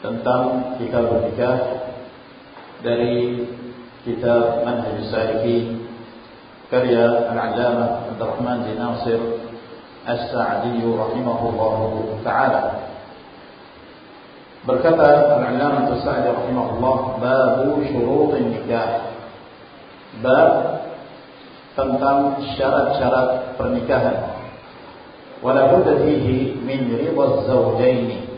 tentang kitab nikah dari kitab Manhaj Salikin karya Al-Allamah Abdurrahman bin Nasir As-Sa'di rahimahullahu taala. Berkata Al-Allamah As-Sa'di rahimahullah babu syurut nikah. Bab tentang syarat-syarat pernikahan. Wala budda fihi min ridha az-zawjayn.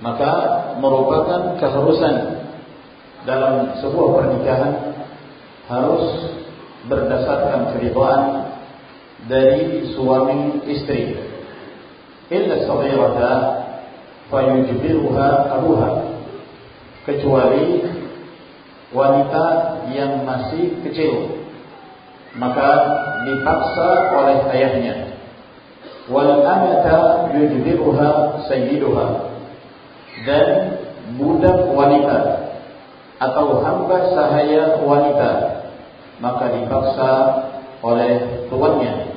Maka merupakan keharusan dalam sebuah pernikahan harus berdasarkan keridhaan dari suami istri. Illa saghirata fayujbiruha abuha. Kecuali wanita yang masih kecil maka dipaksa oleh ayahnya. Wal amata yujbiruha sayyiduha. Dan budak wanita atau hamba sahaya wanita maka dipaksa oleh tuannya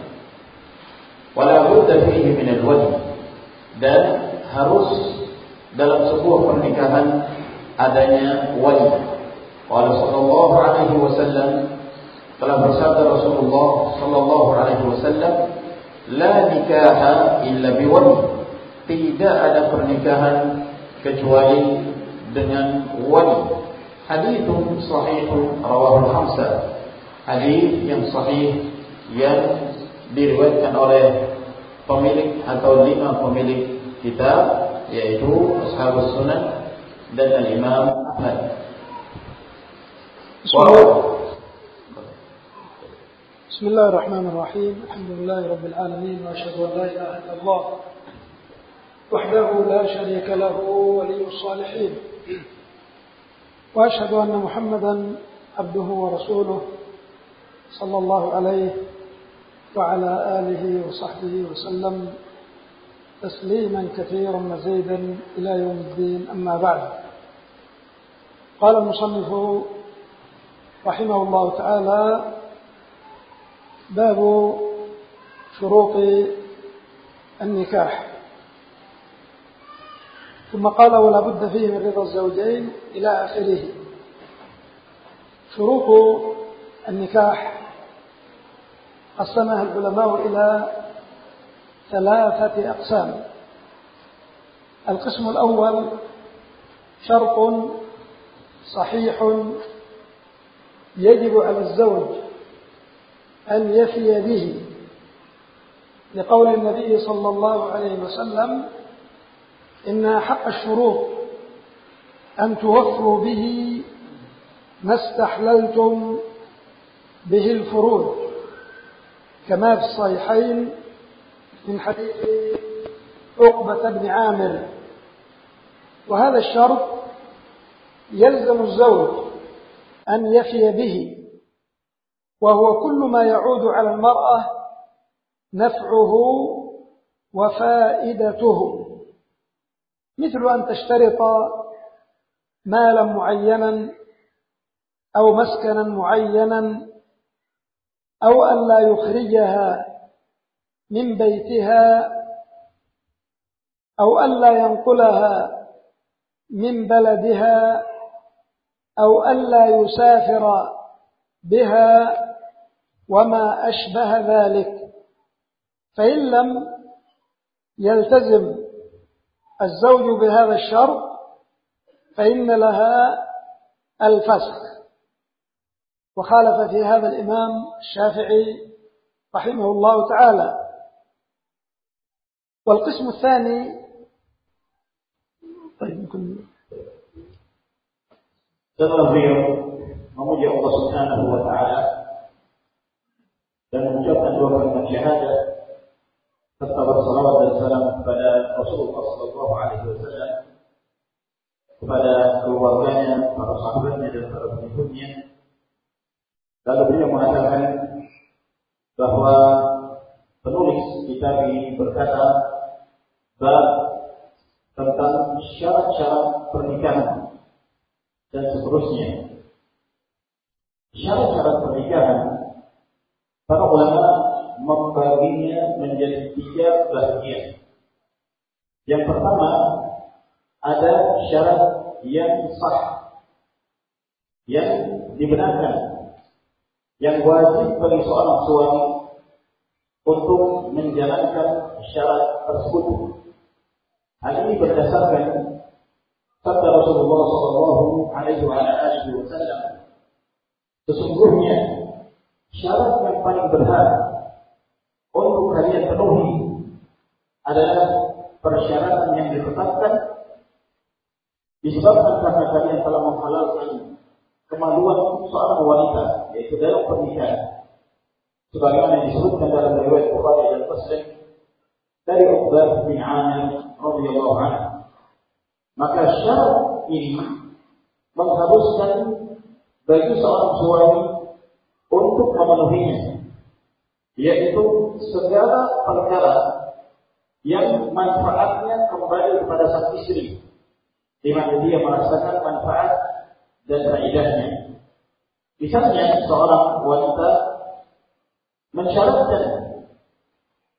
wala budda fihi min al dan harus dalam sebuah pernikahan adanya wali. Qala sallallahu alaihi wasallam telah bersabda Rasulullah sallallahu alaihi wasallam, "La nikaha illa biwali." Tidak ada pernikahan kecuali dengan wali. Hadis sahih rawahu al-khamsah. Hadis yang sahih yang diriwayatkan oleh pemilik atau lima pemilik kitab yaitu Ashabus Sunan dan Al-Imam Ahmad. بسم الله الرحمن الرحيم الحمد لله رب العالمين وأشهد أن لا إله إلا الله وحده لا شريك له ولي الصالحين. وأشهد أن محمدا عبده ورسوله صلى الله عليه وعلى آله وصحبه وسلم تسليما كثيرا مزيدا إلى يوم الدين. أما بعد قال المصنف رحمه الله تعالى باب شروط النكاح. ثم قال ولا بد فيه من رضا الزوجين إلى آخره. شروط النكاح. قسمها العلماء إلى ثلاثة أقسام. القسم الأول شرط صحيح يجب على الزوج أن يفي به. لقول النبي صلى الله عليه وسلم إن حق الشروط أن توفوا به ما استحللتم به الفروض كما في الصحيحين من حديث عقبة بن عامر. وهذا الشرط يلزم الزوج أن يفي به وهو كل ما يعود على المرأة نفعه وفائدته. مثل أن تشترط مالا معينا أو مسكنا معينا أو أن لا يخرجها من بيتها أو ألا ينقلها من بلدها أو ألا يسافر بها وما أشبه ذلك. فإن لم يلتزم الزوج بهذا الشرط فإن لها الفسخ. وخالف في هذا الإمام الشافعي رحمه الله تعالى. والقسم الثاني طيب setelah beliau memuji Allah Subhanahu wa taala dan mengucapkan dua kalimat syahadat serta bersalawat dan salam kepada Rasulullah sallallahu alaihi wasallam kepada keluarganya, para sahabatnya dan para pengikutnya. Lalu beliau mengatakan bahwa penulis kitab ini berkata bab tentang syarat-syarat pernikahan dan seterusnya. Syarat-syarat pernikahan para ulama membaginya menjadi tiga bagian. Yang pertama ada syarat yang sah yang dibenarkan yang wajib bagi seorang suami untuk menjalankan syarat tersebut. Hal ini berdasarkan sabda Rasulullah Shallallahu Alaihi Wasallam. Sesungguhnya syarat yang paling berhak untuk kalian penuhi adalah persyaratan yang ditetapkan disebabkan karena kalian telah menghalalkan kemaluan seorang wanita yaitu dalam pernikahan. Sebagaimana disebutkan dalam riwayat Bukhari dan Muslim dari Uqbah bin Amir radhiyallahu anhu. Maka syarat ini mengharuskan bagi seorang suami untuk memenuhinya yaitu segala perkara yang manfaatnya kembali kepada sang istri di mana dia merasakan manfaat dan faedahnya. Misalnya seorang wanita mensyaratkan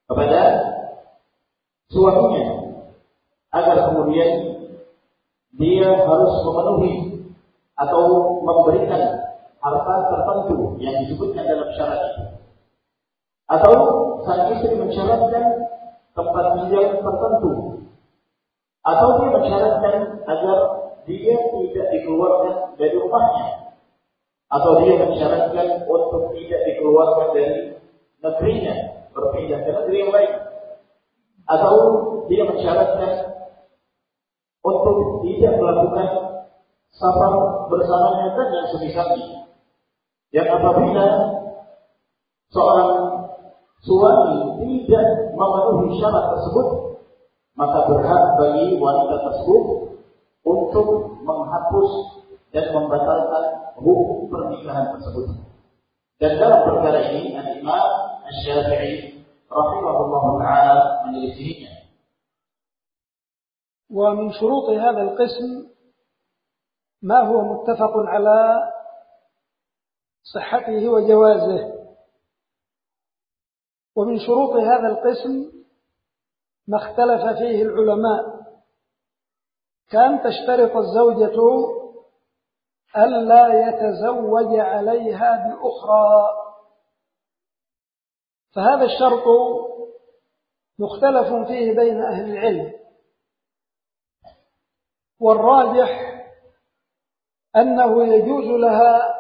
kepada suaminya agar kemudian dia harus memenuhi atau memberikan harta tertentu yang disebutkan dalam syarat itu. Atau sang istri mensyaratkan tempat tinggal tertentu. Atau dia mensyaratkan agar dia tidak dikeluarkan dari rumahnya. Atau dia mensyaratkan untuk tidak dikeluarkan dari negerinya berpindah ke negeri yang lain. Atau dia mensyaratkan untuk tidak melakukan safar bersamanya dan yang semisalnya. Yang apabila seorang suami tidak memenuhi syarat tersebut maka berhak bagi wanita tersebut untuk menghapus dan membatalkan hukum pernikahan tersebut. Dan dalam perkara ini Al-Imam Asy-Syafi'i rahimahullah taala menyelisihinya. ومن شروط هذا القسم ما هو متفق على صحته وجوازه ومن شروط هذا القسم ما اختلف فيه العلماء. كان تشترط الزوجة ألا يتزوج عليها بأخرى. فهذا الشرط مختلف فيه بين أهل العلم. والراجح أنه يجوز لها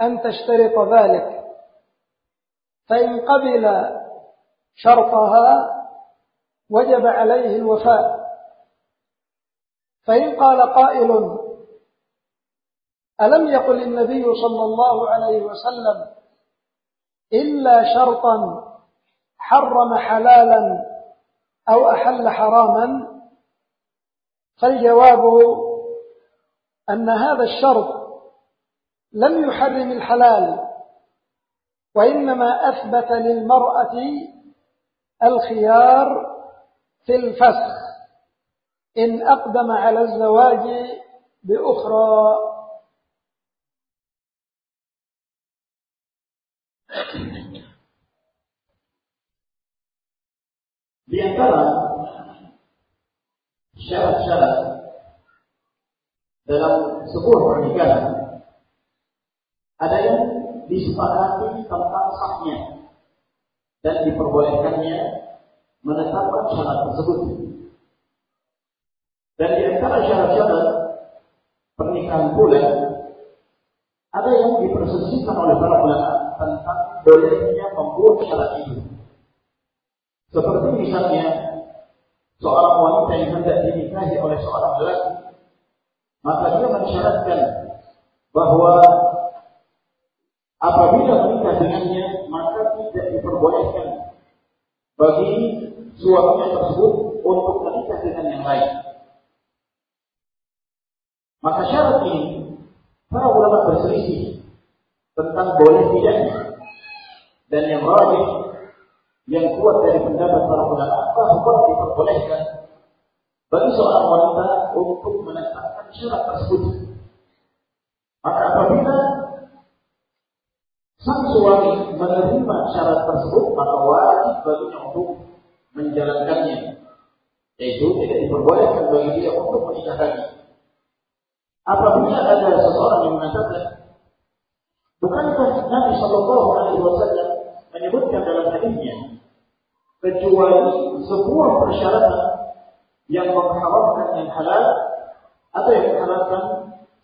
أن تشترط ذلك. فإن قبل شرطها وجب عليه الوفاء. فإن قال قائل ألم يقل النبي صلى الله عليه وسلم إلا شرطا حرم حلالا أو أحل حراما؟ فالجواب أن هذا الشرط لم يحرم الحلال. وإنما أثبت للمرأة الخيار في الفسخ. إن أقدم على الزواج بأخرى. Di antara syarat-syarat dalam sebuah pernikahan ada yang disepakati tentang sahnya dan diperbolehkannya menetapkan syarat tersebut. Dan di antara syarat-syarat pernikahan pula ada yang dipersesikan oleh para ulama tentang bolehnya membuat syarat itu. Seperti misalnya seorang wanita yang hendak dinikahi oleh seorang lelaki, maka dia mensyaratkan bahwa apabila menikah dengannya maka tidak diperbolehkan bagi suaminya tersebut untuk menikah dengan yang lain. Maka syarat ini para ulama berselisih tentang boleh tidaknya. Dan yang rajin yang kuat dari pendapat para ulama bahwa diperbolehkan bagi seorang wanita untuk menetapkan syarat tersebut. Maka apabila sang suami menerima syarat tersebut, maka wajib baginya untuk menjalankannya. yaitu tidak diperbolehkan bagi dia untuk menikah lagi. Apabila ada seseorang yang mengatakan, bukankah Nabi Shallallahu Alaihi Wasallam menyebutkan dalam hadisnya, kecuali sebuah persyaratan yang mengharamkan yang halal atau yang menghalalkan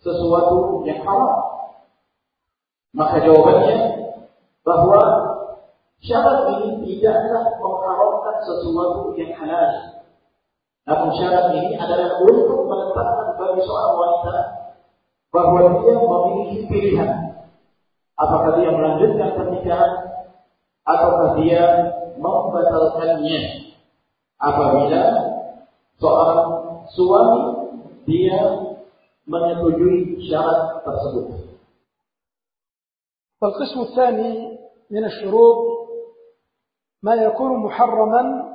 sesuatu yang haram. Maka jawabannya bahwa syarat ini tidaklah mengharamkan sesuatu yang halal. Namun syarat ini adalah untuk menetapkan bagi seorang wanita bahwa dia memiliki pilihan. Apakah dia melanjutkan pernikahan ataukah dia membatalkannya apabila seorang suami dia menyetujui syarat tersebut. والقسم الثاني من الشروط ما يكون محرما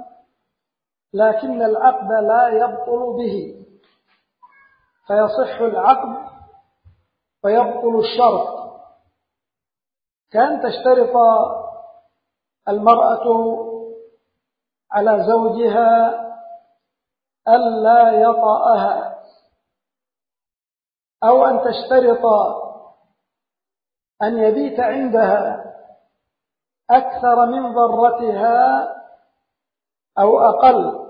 لكن العقد لا يبطل به. فيصح العقد ويبطل الشرط. كأن تشترط المرأة على زوجها ألا يطأها أو أن تشترط أن يبيت عندها. أكثر من ضرتها أو أقل.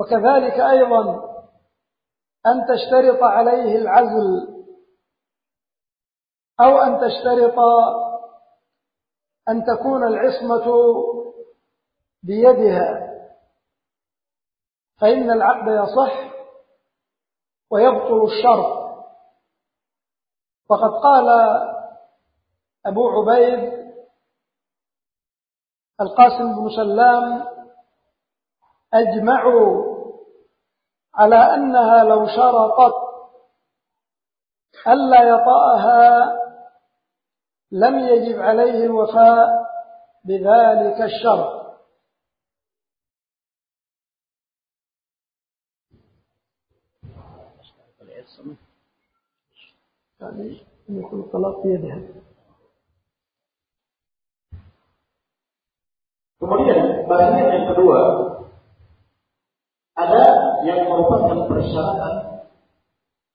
وكذلك أيضا أن تشترط عليه العزل أو أن تشترط أن تكون العصمة بيدها. فإن العقد يصح ويبطل الشرط. وقد قال أبو عبيد القاسم بن سلام أجمعوا على أنها لو شرطت ألا يطأها لم يجب عليه الوفاء بذلك الشرط. يعني يكون الطلاق بيدها Kemudian bagian yang kedua ada yang merupakan persyaratan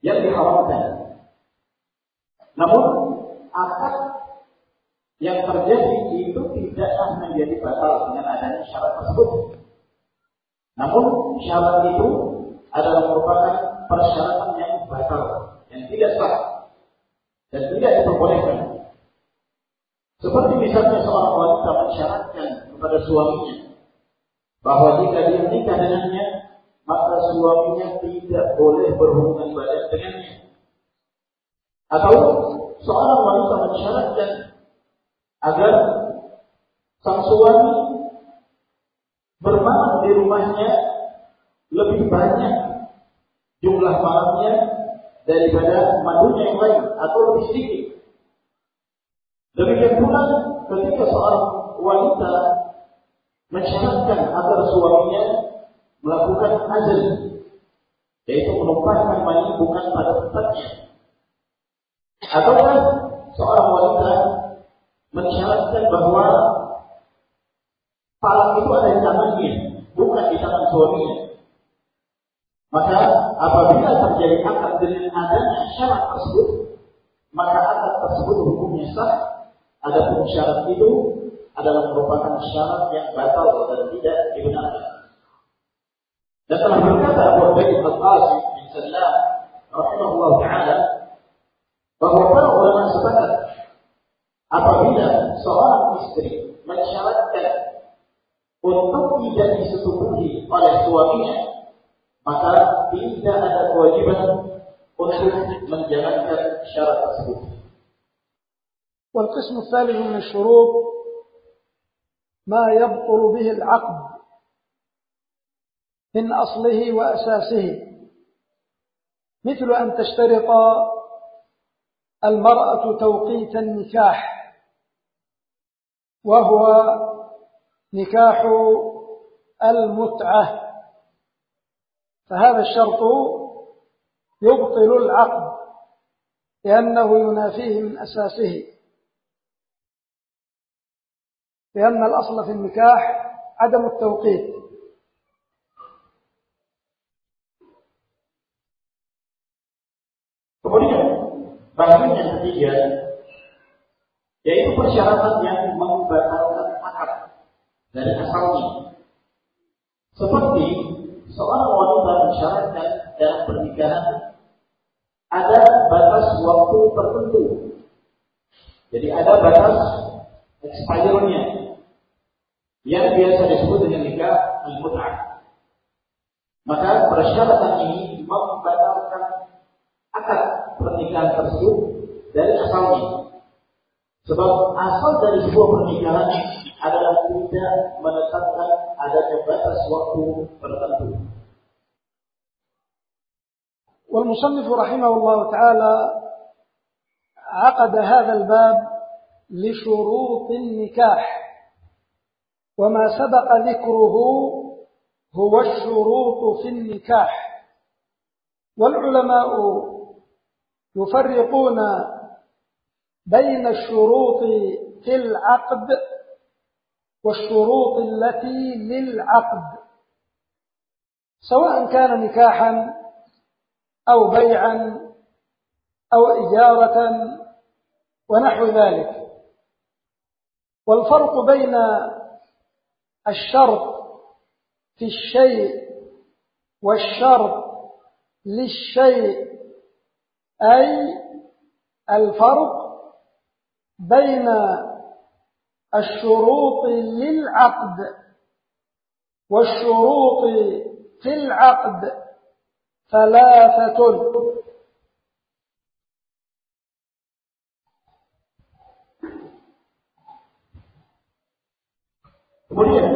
yang diharamkan. Namun akad yang terjadi itu tidaklah menjadi batal dengan adanya syarat tersebut. Namun syarat itu adalah merupakan persyaratan yang batal, yang tidak sah dan tidak diperbolehkan. Seperti misalnya seorang wanita mensyaratkan kepada suaminya bahwa jika dia menikah dengannya maka suaminya tidak boleh berhubungan badan dengannya. Atau seorang wanita mensyaratkan agar sang suami bermalam di rumahnya lebih banyak jumlah malamnya daripada madunya yang lain atau lebih sedikit. Demikian pula ketika seorang wanita mensyaratkan agar suaminya melakukan azal, yaitu menumpahkan mani bukan pada tempatnya. Ataukah seorang wanita mensyaratkan bahwa talak itu ada di tangannya, bukan di tangan suaminya. Maka apabila terjadi akad dengan adanya syarat tersebut, maka akad tersebut hukumnya sah. Adapun syarat itu adalah merupakan syarat yang batal dan tidak dibenarkan. Dan telah berkata Abu Ubaid al-Qasim bin Sallam rahimahullah taala bahwa para ulama sepakat apabila seorang istri mensyaratkan untuk tidak disetubuhi oleh suaminya maka tidak ada kewajiban untuk menjalankan syarat tersebut. والقسم الثالث من الشروط ما يبطل به العقد من أصله وأساسه. مثل أن تشترط المرأة توقيت النكاح وهو نكاح المتعة. فهذا الشرط يبطل العقد لأنه ينافيه من أساسه. لأن الأصل في النكاح عدم التوقيت Kemudian bagian yang ketiga yaitu persyaratan yang membatalkan akad dari asalnya. Seperti seorang wanita mensyaratkan dalam pernikahan ada batas waktu tertentu. Jadi ada batas expirednya yang biasa disebut dengan nikah al-mut'ah. Maka persyaratan ini membatalkan akad pernikahan tersebut dari asalnya. Sebab asal dari sebuah pernikahan adalah tidak menetapkan adanya batas waktu tertentu. والمصنف رحمه الله تعالى عقد هذا الباب لشروط النكاح وما سبق ذكره هو الشروط في النكاح. والعلماء يفرقون بين الشروط في العقد والشروط التي للعقد سواء كان نكاحا أو بيعا أو إجارة ونحو ذلك. والفرق بين الشرط في الشيء والشرط للشيء أي الفرق بين الشروط للعقد والشروط في العقد ثلاثة. Kemudian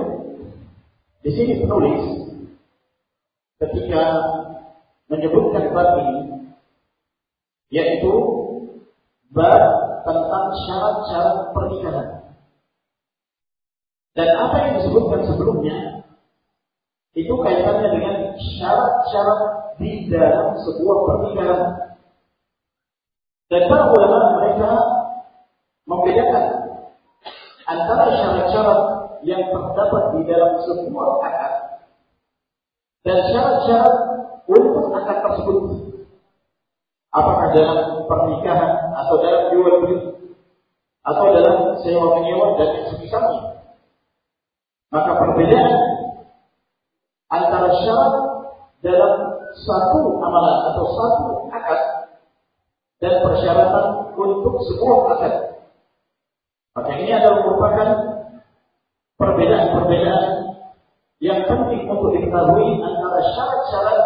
di sini penulis ketika menyebutkan bab ini yaitu bab tentang syarat-syarat pernikahan. Dan apa yang disebutkan sebelumnya itu kaitannya dengan syarat-syarat di dalam sebuah pernikahan. Dan para ulama mereka membedakan antara syarat-syarat yang terdapat di dalam sebuah akad dan syarat-syarat untuk akad tersebut. Apakah dalam pernikahan atau dalam jual beli atau dalam sewa menyewa dan semisalnya. Maka perbedaan antara syarat dalam satu amalan atau satu akad dan persyaratan untuk sebuah akad. Maka ini adalah merupakan perbedaan-perbedaan yang penting untuk diketahui antara syarat-syarat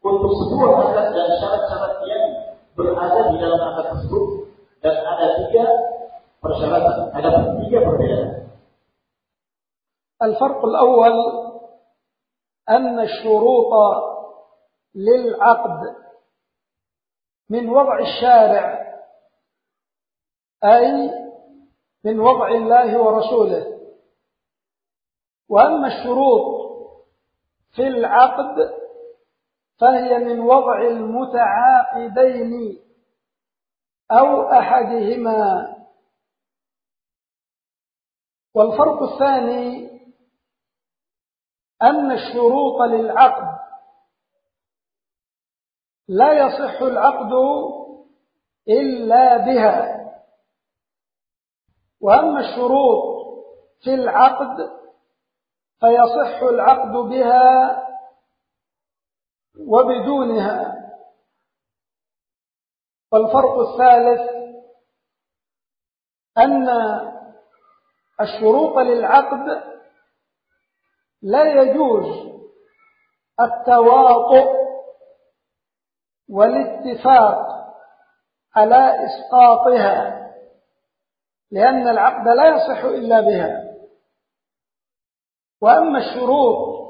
untuk sebuah akad dan syarat-syarat yang berada di dalam akad tersebut dan ada tiga persyaratan, ada tiga perbedaan. الفرق الأول أن الشروط للعقد من وضع الشارع أي من وضع الله ورسوله وأما الشروط في العقد فهي من وضع المتعاقدين أو أحدهما. والفرق الثاني أن الشروط للعقد لا يصح العقد إلا بها. وأما الشروط في العقد فيصح العقد بها وبدونها. والفرق الثالث أن الشروط للعقد لا يجوز التواطؤ والاتفاق على إسقاطها لأن العقد لا يصح إلا بها. وأما الشروط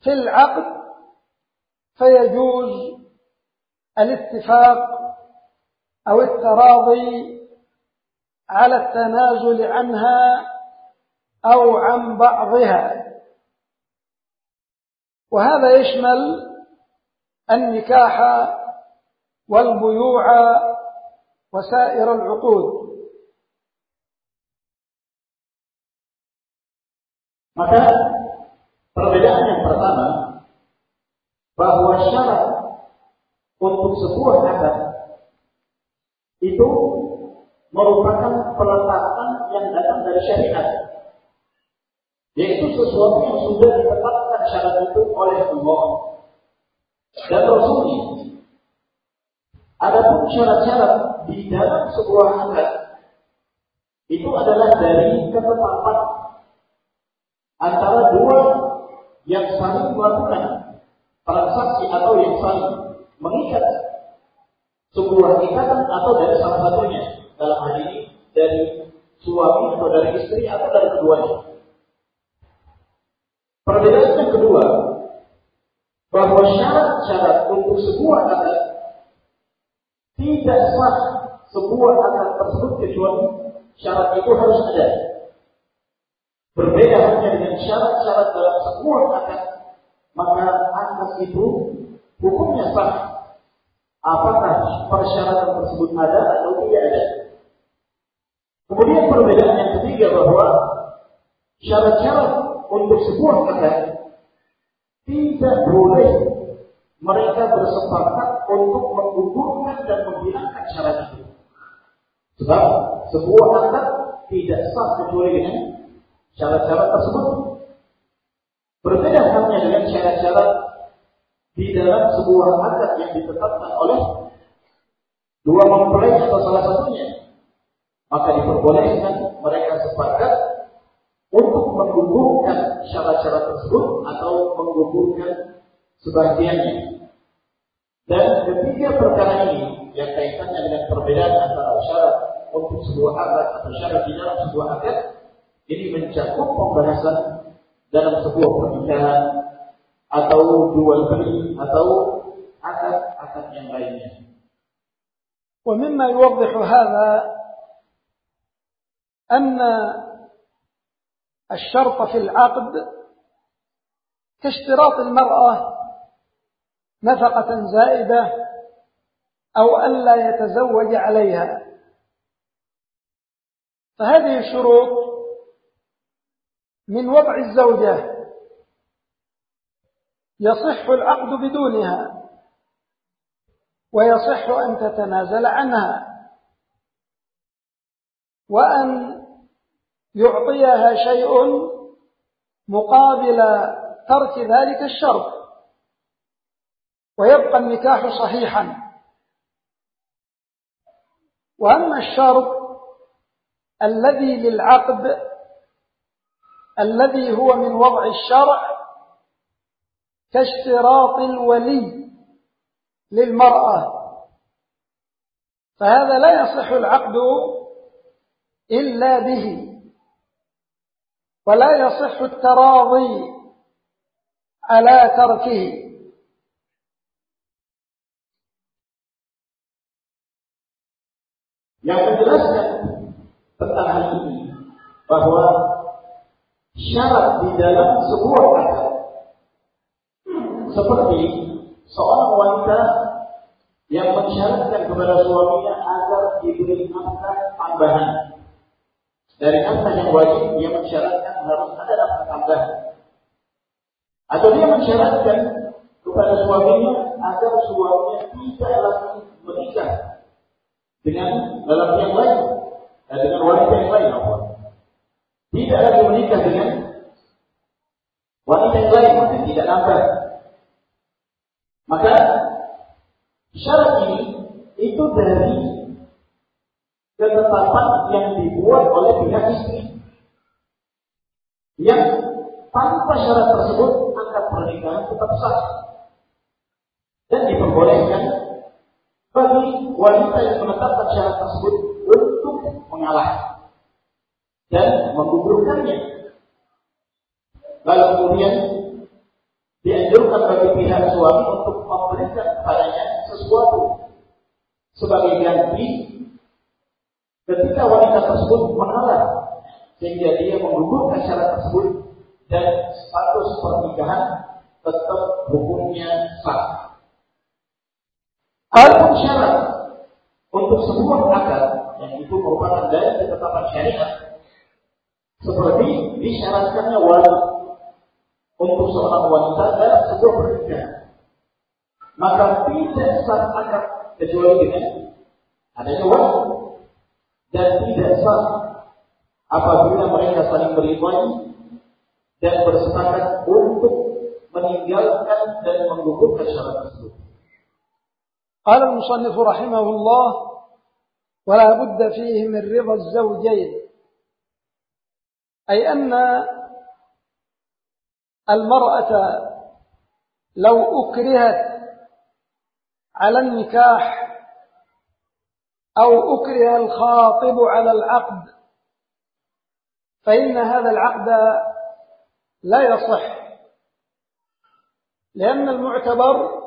في العقد فيجوز الاتفاق أو التراضي على التنازل عنها أو عن بعضها. وهذا يشمل النكاح والبيوع وسائر العقود. Maka perbedaan yang pertama bahwa syarat untuk sebuah akad itu merupakan peletakan yang datang dari syariat. Yaitu sesuatu yang sudah ditetapkan syarat itu oleh Allah dan Rasulnya. Adapun syarat-syarat di dalam sebuah akad itu adalah dari ketetapan antara dua yang saling melakukan transaksi atau yang saling mengikat sebuah ikatan atau dari salah satunya dalam hal ini dari suami atau dari istri atau dari keduanya. Perbedaan yang kedua bahwa syarat-syarat untuk sebuah akad tidak sah sebuah akad tersebut kecuali syarat itu harus ada. Berbeda hanya dengan syarat-syarat dalam sebuah akad, maka akad itu hukumnya sah Apakah persyaratan tersebut ada atau tidak ada? Kemudian perbedaan yang ketiga bahwa syarat-syarat untuk sebuah akad tidak boleh mereka bersepakat untuk menggugurkan dan menghilangkan syarat itu. Sebab sebuah akad tidak sah kecuali dengan syarat-syarat tersebut. Berbeda halnya dengan syarat-syarat di dalam sebuah adat yang ditetapkan oleh dua mempelai atau salah satunya, maka diperbolehkan mereka sepakat untuk menggugurkan syarat-syarat tersebut atau menggugurkan sebagiannya. Dan ketiga perkara ini yang kaitannya dengan perbedaan antara syarat untuk sebuah adat atau syarat di dalam sebuah adat ini mencakup pembahasan dalam sebuah pernikahan atau jual beli atau akad-akad yang lainnya. ومما يوضح هذا أن الشرط في العقد كاشتراط المرأة نفقة زائدة أو ألا يتزوج عليها فهذه الشروط من وضع الزوجة. يصح العقد بدونها. ويصح أن تتنازل عنها. وأن يعطيها شيء مقابل ترك ذلك الشرط. ويبقى النكاح صحيحا. وأما الشرط الذي للعقد الذي هو من وضع الشرع كاشتراط الولي للمرأة. فهذا لا يصح العقد إلا به ولا يصح التراضي على تركه. yang menjelaskan tentang hal syarat di dalam sebuah akad seperti seorang wanita yang mensyaratkan kepada suaminya agar diberi nafkah tambahan. Dari nafkah yang wajib, dia mensyaratkan harus ada nafkah tambahan. Atau dia mensyaratkan kepada suaminya agar suaminya tidak lagi menikah dengan dalam yang lain, dan dengan wanita yang lain. Apa? Tidak lagi menikah dengan wanita yang lain, tidak nafkah. Maka syarat ini itu dari ketetapan yang dibuat oleh pihak istri. Yang tanpa syarat tersebut angkat pernikahan tetap sah. Dan diperbolehkan bagi wanita yang menetapkan syarat tersebut untuk mengalah dan menggugurkannya. Lalu kemudian dianjurkan bagi pihak suami untuk memberikan kepadanya sesuatu sebagai ganti ketika wanita tersebut mengalah sehingga dia menggugurkan syarat tersebut dan status pernikahan tetap hukumnya sah. Adapun syarat untuk sebuah akad yang itu merupakan dari ketetapan syariat seperti disyaratkannya wali untuk seorang wanita dalam sebuah pernikahan. Maka tidak sah akad kecuali dengan adanya wahyu dan tidak sah apabila mereka saling beridoi dan bersepakat untuk meninggalkan dan menggugurkan syarat tersebut. قال المصنف رحمه الله ولا بد فيه من رضا الزوجين أي أن المرأة لو أكرهت على النكاح أو أكره الخاطب على العقد فإن هذا العقد لا يصح لأن المعتبر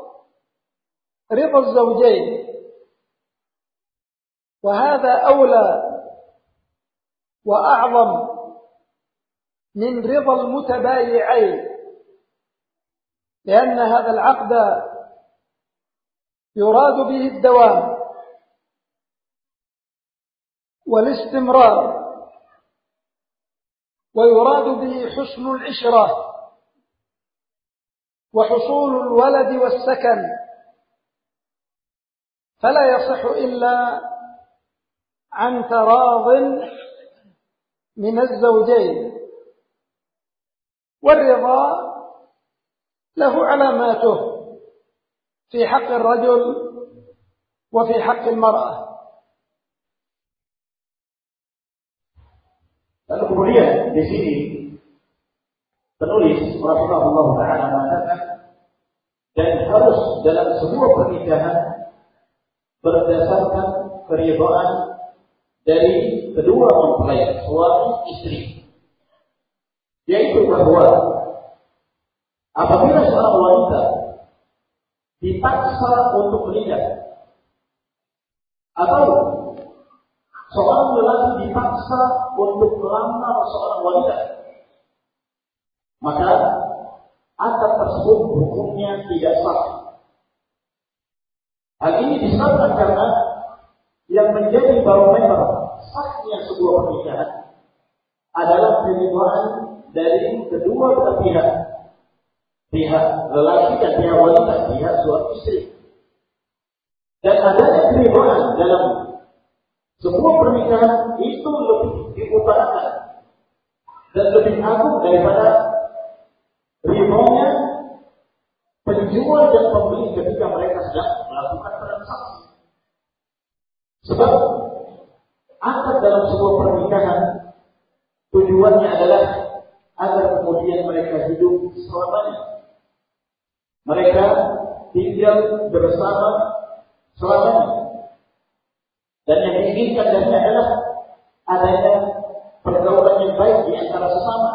رضا الزوجين وهذا أولى وأعظم من رضا المتبايعين لأن هذا العقد يراد به الدوام والاستمرار ويراد به حسن العشرة وحصول الولد والسكن. فلا يصح إلا عن تراض من الزوجين. والرضا له علاماته في حق الرجل وفي حق المرأة kemudian di sini penulis rahimahullah taala mengatakan dan harus dalam sebuah pernikahan berdasarkan keridhaan dari kedua mempelai suami istri yaitu bahwa apabila seorang wanita dipaksa untuk menikah atau seorang lelaki dipaksa untuk melamar seorang wanita maka akad tersebut hukumnya tidak sah. Hal ini disebabkan karena yang menjadi barometer sahnya sebuah pernikahan adalah keridhaan dari kedua belah pihak pihak lelaki dan pihak wanita, pihak suami istri. Dan adanya keridhaan dalam sebuah pernikahan itu lebih diutarakan dan lebih agung daripada ridhonya penjual dan pembeli ketika mereka sedang melakukan transaksi. Sebab akad dalam sebuah pernikahan tujuannya adalah agar kemudian mereka hidup selamanya mereka tinggal bersama selamanya. Dan yang diinginkan darinya adalah adanya pergaulan yang baik di antara sesama.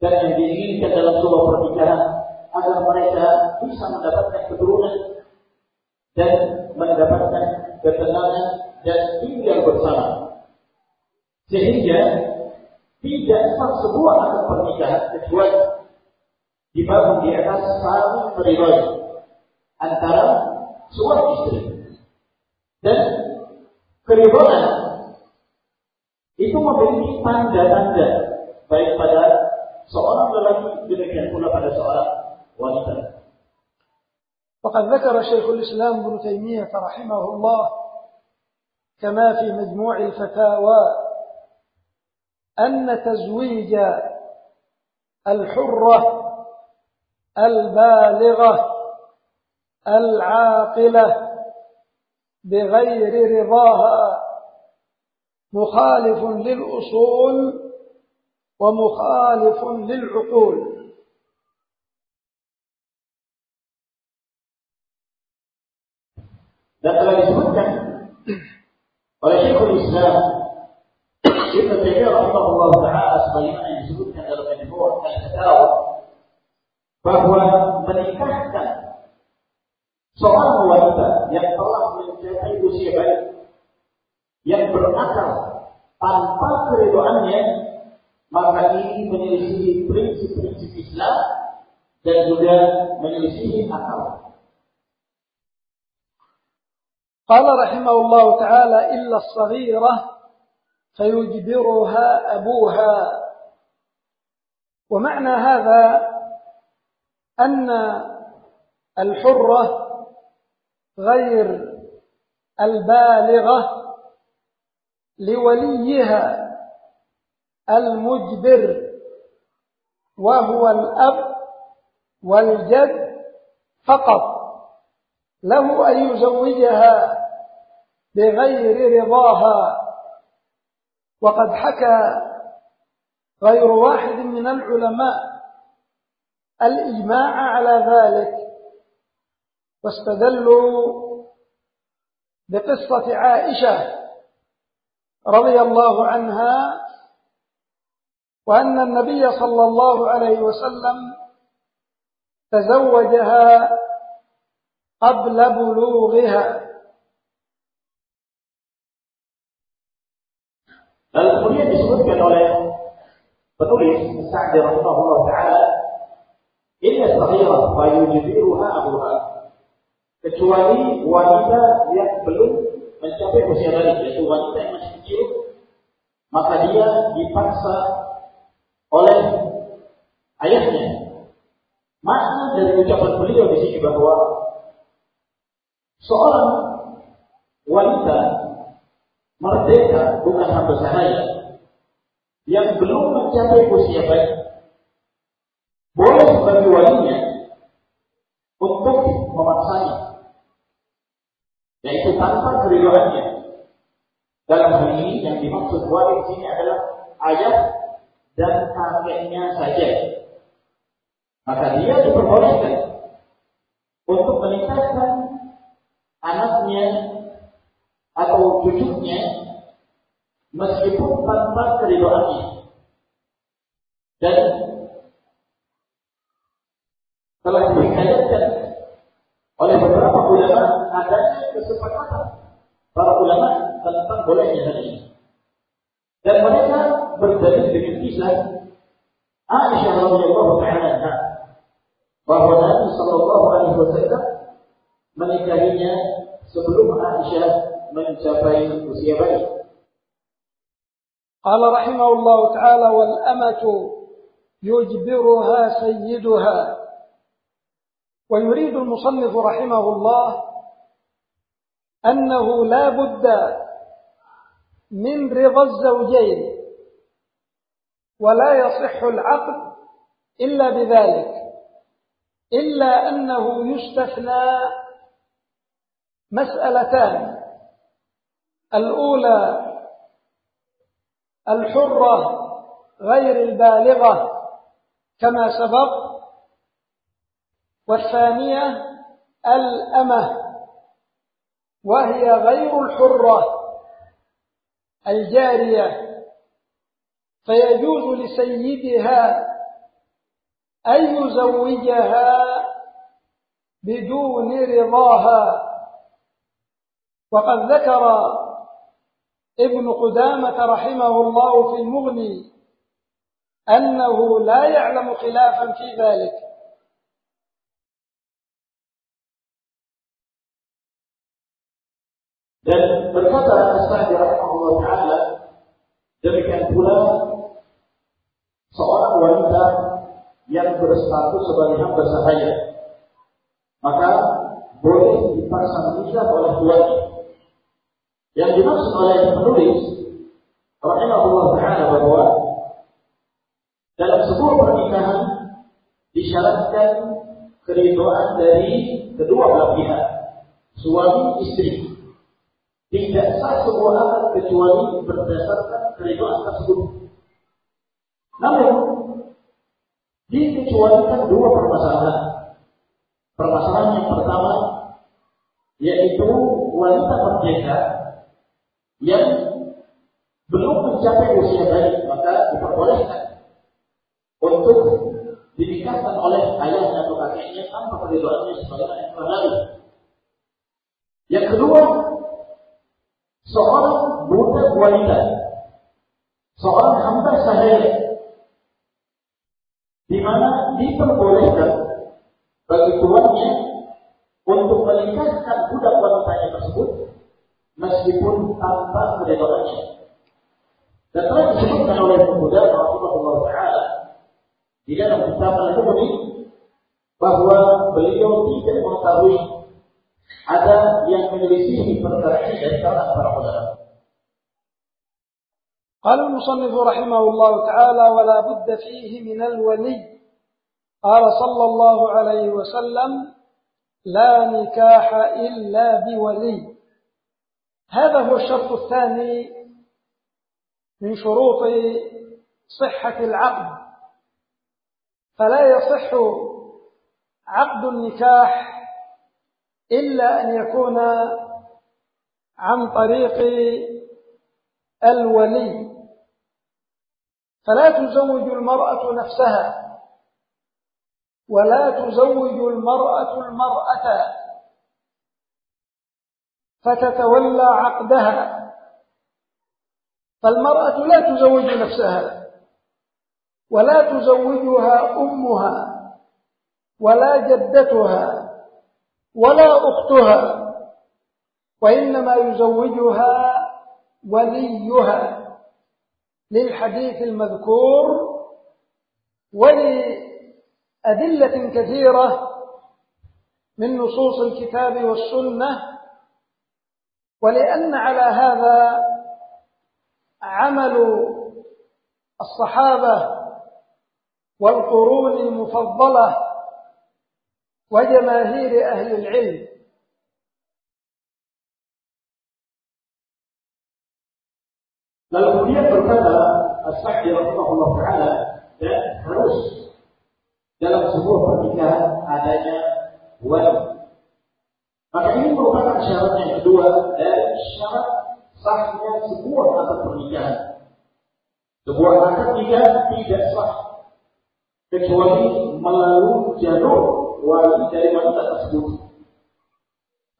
Dan yang diinginkan dalam sebuah pernikahan agar mereka bisa mendapatkan keturunan dan mendapatkan ketenangan dan tinggal bersama. Sehingga tidak sah sebuah akad pernikahan kecuali dibangun di atas saling meridhoi antara suami istri. Dan keridhaan itu memiliki tanda-tanda baik pada seorang lelaki demikian pula pada seorang wanita. وقد ذكر شيخ الإسلام ابن تيمية رحمه الله كما في مجموع الفتاوى أن تزويج الحرة البالغة العاقلة بغير رضاها مخالف للأصول ومخالف للعقول. dan telah disebutkan oleh Ibn Taimiyah rahimahullah taala sebagaimana yang disebutkan dalam Majmu' al-Fatawa bahwa menikahkan seorang wanita yang telah mencapai usia baik yang berakal tanpa keridoannya maka ini menyelisihi prinsip-prinsip Islam dan juga menyelisihi akal. قال رحمه الله تعالى إلا الصغيرة فيجبرها أبوها. ومعنى هذا أن الحرة غير البالغة لوليها المجبر وهو الأب والجد فقط. له أن يزوجها بغير رضاها. وقد حكى غير واحد من العلماء الإجماع على ذلك واستدلوا بقصة عائشة رضي الله عنها وأن النبي صلى الله عليه وسلم تزوجها قبل بلوغها. Kemudian disebutkan oleh penulis Sa'di rahimahullah taala inna saghirah fa yujbiruha abuha kecuali wanita yang belum mencapai usia balik yaitu wanita yang masih kecil maka dia dipaksa oleh ayahnya. Makna dari ucapan beliau di sini bahwa seorang wanita merdeka bukan hamba sahaya yang belum mencapai usia baik boleh sebagai walinya untuk memaksanya. Yaitu tanpa keridoannya. Dalam hal ini yang dimaksud wali sini adalah ayah dan kakeknya saja. Maka dia diperbolehkan untuk menikahkan anaknya atau cucunya meskipun tanpa keridoannya. Dan telah dihikayatkan oleh beberapa ulama adanya kesepakatan para ulama tentang bolehnya hal ini. Dan mereka berdalil dengan kisah Aisyah radhiyallahu taala bahwa Nabi sallallahu alaihi wasallam menikahinya sebelum Aisyah mencapai usia baik. قال رحمه الله تعالى والأمة يجبرها سيدها ويريد المصنف رحمه الله أنه لا بد من رضا الزوجين ولا يصح العقد إلا بذلك إلا أنه يستثنى مسألتان الأولى الحرة غير البالغة كما سبق والثانية الأمة وهي غير الحرة الجارية. فيجوز لسيدها أن يزوجها بدون رضاها. وقد ذكر ابن قدامة رحمه الله في المغني أنه لا يعلم خلافا في ذلك dan berkata As-Sa'di rahimahullah taala demikian pula seorang wanita yang berstatus sebagai hamba sahaya disyaratkan keridoan dari kedua belah pihak, suami istri. Tidak sah sebuah kecuali berdasarkan keridoan tersebut. Namun dikecualikan dua permasalahan. Permasalahan yang pertama yaitu wanita merdeka yang belum mencapai usia baik maka diperbolehkan untuk dinikahkan oleh ayahnya atau kakeknya tanpa keridoannya sebagaimana yang telah lalu. Yang kedua, seorang budak wanita, seorang hamba sahaya, di mana diperbolehkan bagi tuannya untuk menikahkan budak wanitanya tersebut meskipun tanpa keridoannya. Dan telah disebutkan oleh pemuda Rasulullah di dalam kitab Al-Mughni bahwa beliau tidak mengetahui ada yang menyelisihi perkara ini dari kalangan para ulama. قال المصنف رحمه الله تعالى ولا بد فيه من الولي قال صلى الله عليه وسلم لا نكاح إلا بولي هذا هو الشرط الثاني من شروط صحة العقد فلا يصح عقد النكاح إلا أن يكون عن طريق الولي. فلا تزوج المرأة نفسها ولا تزوج المرأة المرأة. فتتولى عقدها. فالمرأة لا تزوج نفسها. ولا تزوجها أمها ولا جدتها ولا أختها وإنما يزوجها وليها. للحديث المذكور ولأدلة كثيرة من نصوص الكتاب والسنة ولأن على هذا عمل الصحابة والقرون المفضلة وجماهير أهل العلم Lalu kemudian berkata As-Sa'di rahimahullah taala dan harus dalam sebuah pernikahan adanya wali. Maka ini merupakan syarat yang kedua dari syarat sahnya sebuah akad pernikahan. Sebuah akad nikah tidak sah kecuali melalui jalur wali dari wanita tersebut.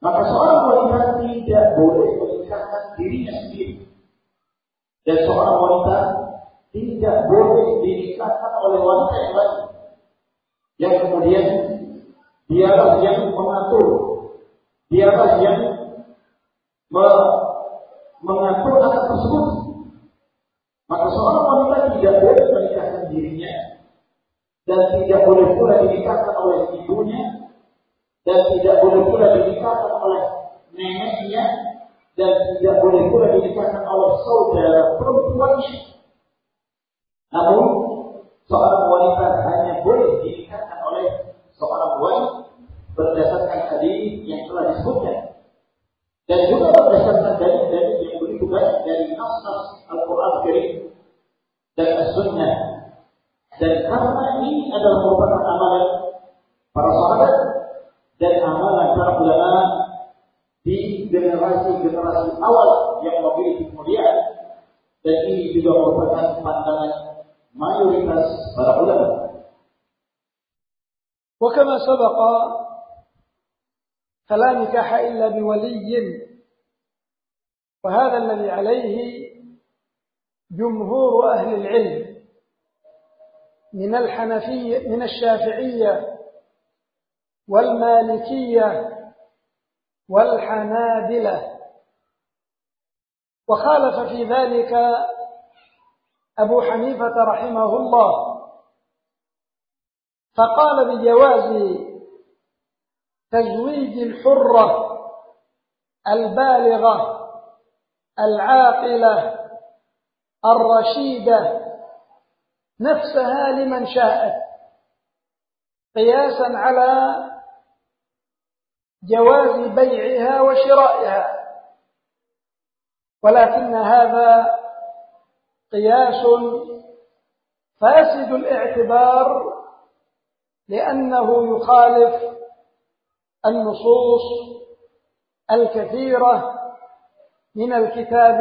Maka seorang wanita tidak boleh menikahkan dirinya sendiri dan seorang wanita tidak boleh dinikahkan oleh wanita yang lain. Yang kemudian dialah yang mengatur, dialah yang me mengatur anak tersebut. Maka seorang wanita tidak boleh dan tidak boleh pula dinikahkan oleh ibunya. Dan tidak boleh pula dinikahkan oleh neneknya. Dan tidak boleh pula dinikahkan oleh saudara perempuannya. Namun seorang wanita hanya boleh dinikahkan oleh seorang wanita berdasarkan hadis yang telah disebutkan. Dan juga berdasarkan dalil-dalil yang begitu banyak dari nas-nas Al-Quran Karim dan As-Sunnah dan karena ini adalah merupakan amalan para sahabat dan amalan para ulama di generasi-generasi awal yang memiliki kemuliaan dan ini juga merupakan pandangan mayoritas para ulama. وكما سبق فلا نكاح إلا بولي وهذا الذي عليه جمهور أهل العلم من الحنفية من الشافعية والمالكية والحنابلة. وخالف في ذلك أبو حنيفة رحمه الله. فقال بجواز تزويج الحرة البالغة العاقلة الرشيدة نفسها لمن شاءت قياسا على جواز بيعها وشرائها. ولكن هذا قياس فاسد الاعتبار لأنه يخالف النصوص الكثيرة من الكتاب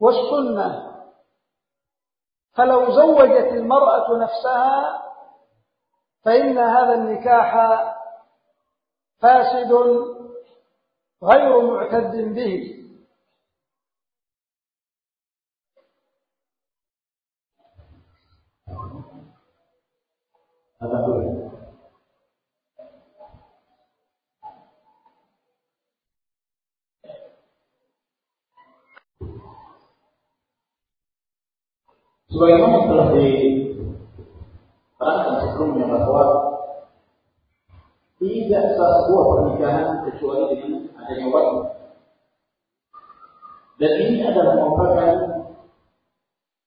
والسنة. فلو زوجت المرأة نفسها فإن هذا النكاح فاسد غير معتد به. هذا هو. Sebagaimana telah diterangkan sebelumnya bahwa tidak sebuah pernikahan kecuali dengan adanya waktu. Dan ini adalah merupakan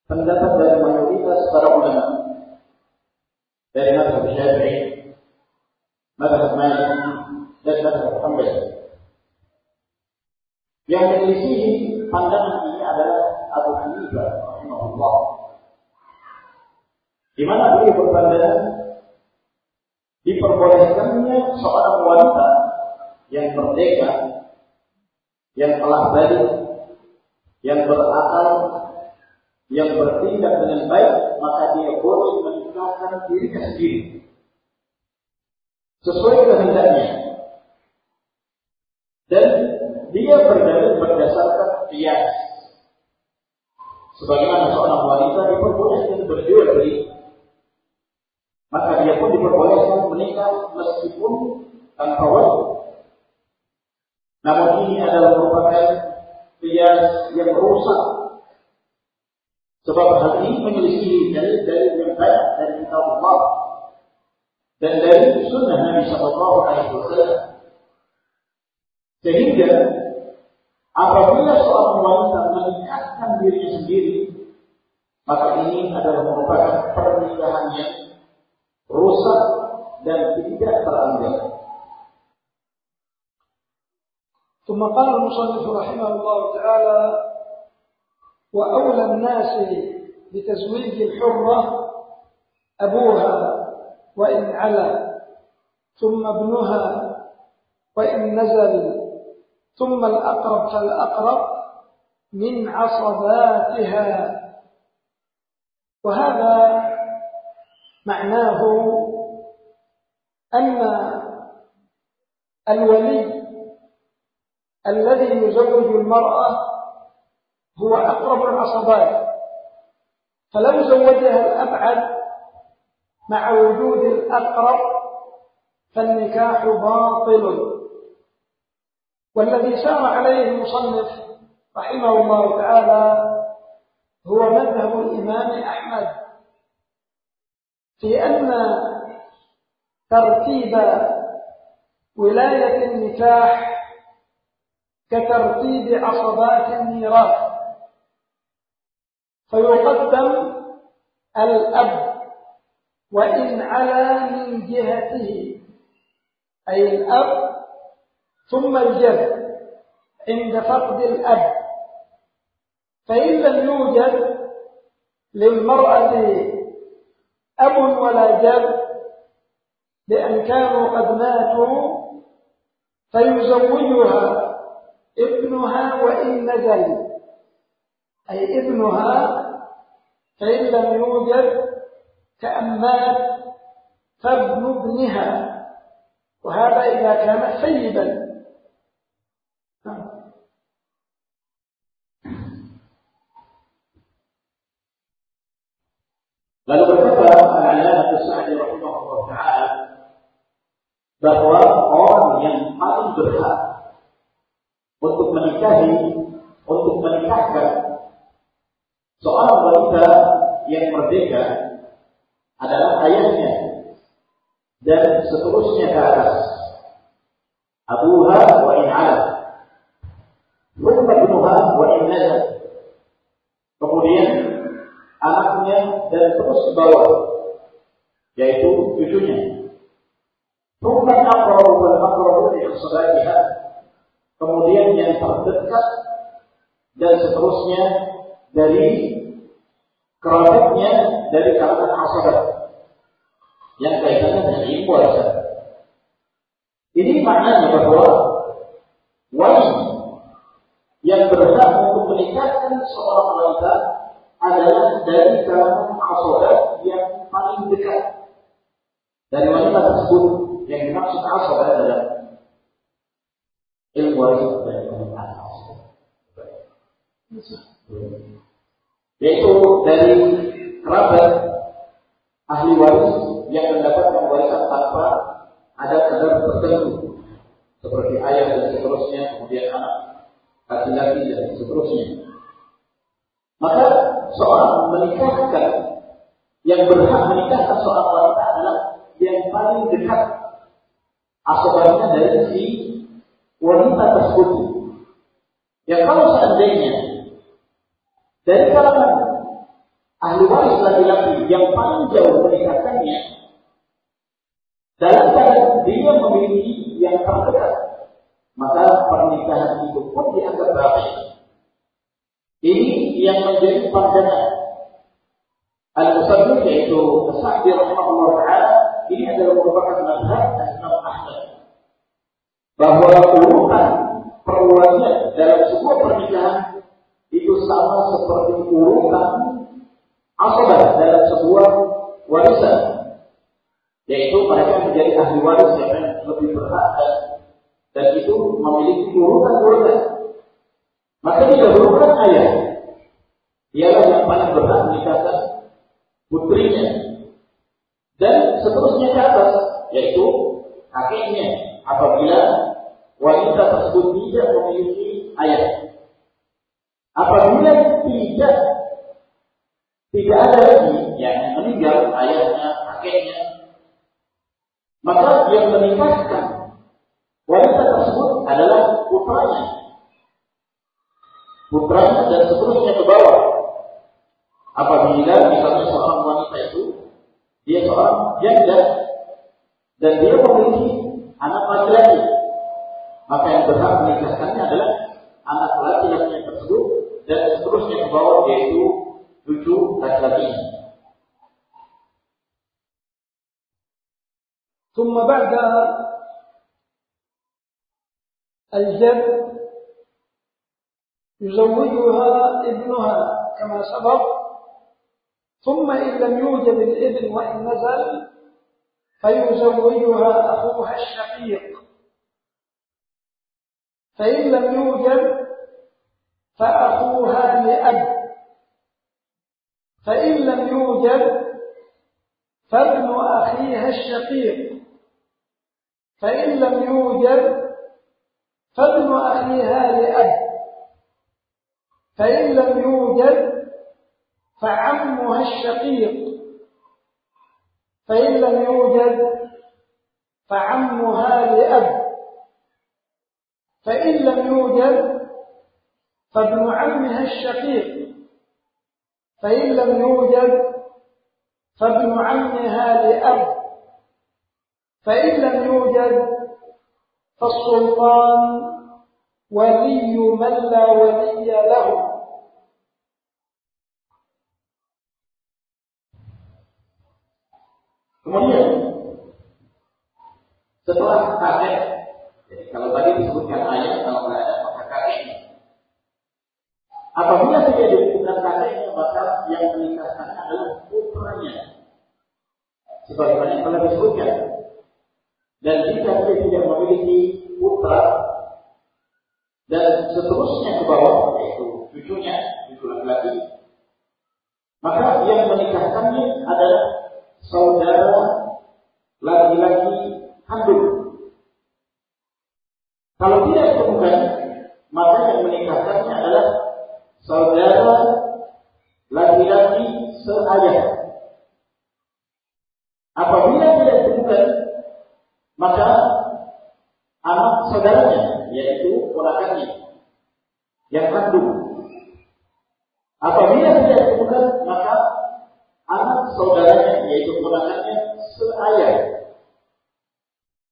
pendapat dari mayoritas para ulama dari mazhab Syafi'i, mazhab Malik, dan mazhab Hambali. Yang menyelisihi pandangan Di mana beliau berpandangan diperbolehkannya seorang wanita yang merdeka, yang telah balik, yang berakal, yang bertindak dengan baik, maka dia boleh menikahkan dirinya sendiri. Sesuai kehendaknya. Dan dia berdalil berdasarkan kias. Sebagaimana seorang wanita diperbolehkan berjual beli maka dia pun diperbolehkan menikah meskipun tanpa wajib. Namun ini adalah merupakan kias yang rusak. Sebab hal ini menyelisih dari dari yang banyak dari kitab Allah dan dari sunnah Nabi Shallallahu Alaihi Wasallam. Sehingga apabila seorang wanita menikahkan dirinya sendiri, maka ini adalah merupakan pernikahan yang rusak dan tidak terambil. ثم قال المصنف رحمه الله تعالى وأولى الناس بتزويج الحرة أبوها وإن علا ثم ابنها وإن نزل ثم الأقرب فالأقرب من عصباتها وهذا معناه أن الولي الذي يزوج المرأة هو أقرب العصبات. فلو زوجها الأبعد مع وجود الأقرب فالنكاح باطل. والذي سار عليه المصنف رحمه الله تعالى هو مذهب الإمام أحمد. في أن ترتيب ولاية النكاح كترتيب عصبات الميراث فيقدم الأب وإن علا من جهته أي الأب ثم الجد عند فقد الأب. فإن لم يوجد للمرأة أب ولا جد لأن كانوا قد ماتوا فيزوجها ابنها وإن نزل. أي ابنها فإن لم يوجد كأمات فابن ابنها. وهذا إذا كان سيدا. Yang merdeka adalah ayahnya dan seterusnya ke atas. Abuha wa in ala. Thumma ibnuha wa in nazal. Kemudian anaknya dan terus ke bawah yaitu cucunya. Thumma aqrabu wal aqrabu li ikhsabatiha. Kemudian yang terdekat dan seterusnya dari kerabatnya dari kalangan asabat yang kaitannya dengan ilmu warisan. Ini maknanya bahwa wali yang berhak untuk menikahkan seorang wanita adalah dari kalangan asabat yang paling dekat dari wanita tersebut yang dimaksud asabat adalah ilmu warisan dan pernikahan. Yaitu dari kerabat ahli waris yang mendapatkan warisan tanpa ada kadar tertentu seperti ayah dan seterusnya, kemudian anak laki-laki dan seterusnya. Maka seorang menikahkan yang berhak menikahkan seorang wanita adalah yang paling dekat asabahnya dari si wanita tersebut. Ya kalau seandainya dari kalangan ahli waris laki-laki yang paling jauh menikahkannya dalam keadaan dia memiliki yang terdekat, maka pernikahan itu pun dianggap baik. Ini yang menjadi pandangan Al-Musabbih yaitu Sa'di rahimahullah taala ini adalah merupakan mazhab Imam Ahmad. Bahwa urutan perwalian dalam sebuah pernikahan itu sama seperti urutan asabah dalam sebuah warisan. Yaitu mereka menjadi ahli waris yang lebih berhak dan, itu memiliki urutan-urutan maka didahulukan ayah. Ialah yang paling berhak menikahkan putrinya dan seterusnya ke atas yaitu kakeknya apabila wanita tersebut tidak memiliki ayah. Apabila tidak tidak ada lagi yang meninggal ayahnya, kakeknya, maka yang menikahkan wanita tersebut adalah putranya. Putranya dan seterusnya ke bawah. Apabila misalnya seorang wanita itu dia seorang janda dan dia memiliki anak laki-laki. Maka yang berhak menikahkannya adalah anak laki-laki tersebut dan seterusnya ke bawah yaitu cucu laki-laki. ثم بعد الجد يزوجها ابنها كما سبق ثم إن لم يوجد الإبن وإن نزل فيزوجها أخوها الشقيق. فإن لم يوجد فأخوها لأب فإن لم يوجد فابن أخيها الشقيق. فإن لم يوجد فابن أخيها لأب فإن لم يوجد فعمها الشقيق. فإن لم يوجد فعمها لأب. فإن لم يوجد فابن عمها الشقيق. فإن لم يوجد فابن عمها لأب. فإن لم يوجد فالسلطان ولي من لا ولي له. Kemudian setelah kakek, jadi kalau tadi disebutkan ayah, nggak ada maka kakeknya. Apabila tidak disebutkan kakeknya, maka yang menikahkan adalah putranya. Sebagaimana yang telah disebutkan. Dan jika dia tidak memiliki putra dan seterusnya ke bawah, yaitu cucunya, cucu laki-laki, maka yang menikahkannya adalah saudara laki-laki kandung. Kalau tidak ditemukan, maka yang menikahkannya adalah saudara laki-laki seayah. Apabila tidak ditemukan, maka anak saudaranya, yaitu ponakannya, yang kandung. Apabila tidak ditemukan, maka anak ponakannya seayah.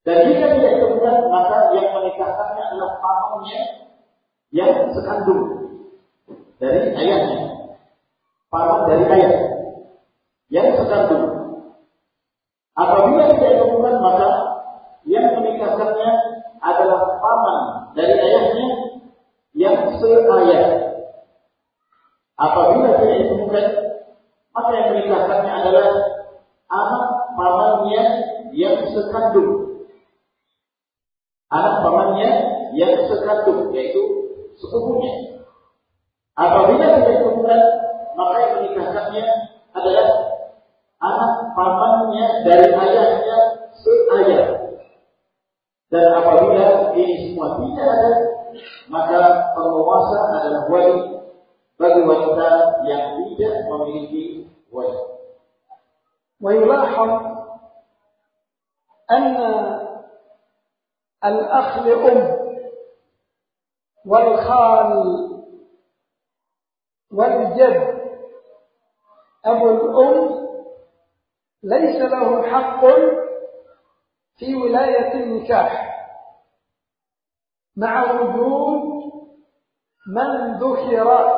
Dan jika tidak ditemukan, maka yang menikahkannya adalah pamannya yang sekandung dari ayahnya. Paman dari ayah yang sekandung. Apabila tidak ditemukan, maka yang menikahkannya adalah paman dari ayahnya yang seayah. Apabila tidak ditemukan, maka yang menikahkannya adalah anak pamannya yang sekandung. Anak pamannya yang sekandung, yaitu sepupunya. والخال والجد أبو الأم ليس له حق في ولاية النكاح مع وجود من ذكر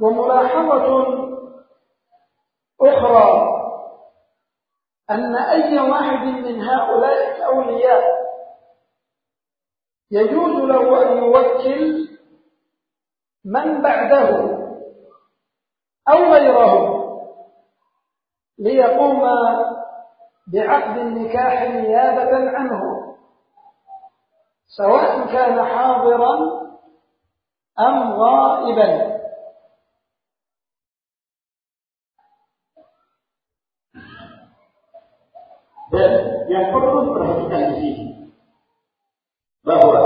وملاحظة أخرى أن أي واحد من هؤلاء الأولياء يجوز له أن يوكل من بعده أو غيره ليقوم بعقد النكاح نيابة عنه سواء كان حاضرا أم غائبا. Dan yang perlu diperhatikan di sini bahwa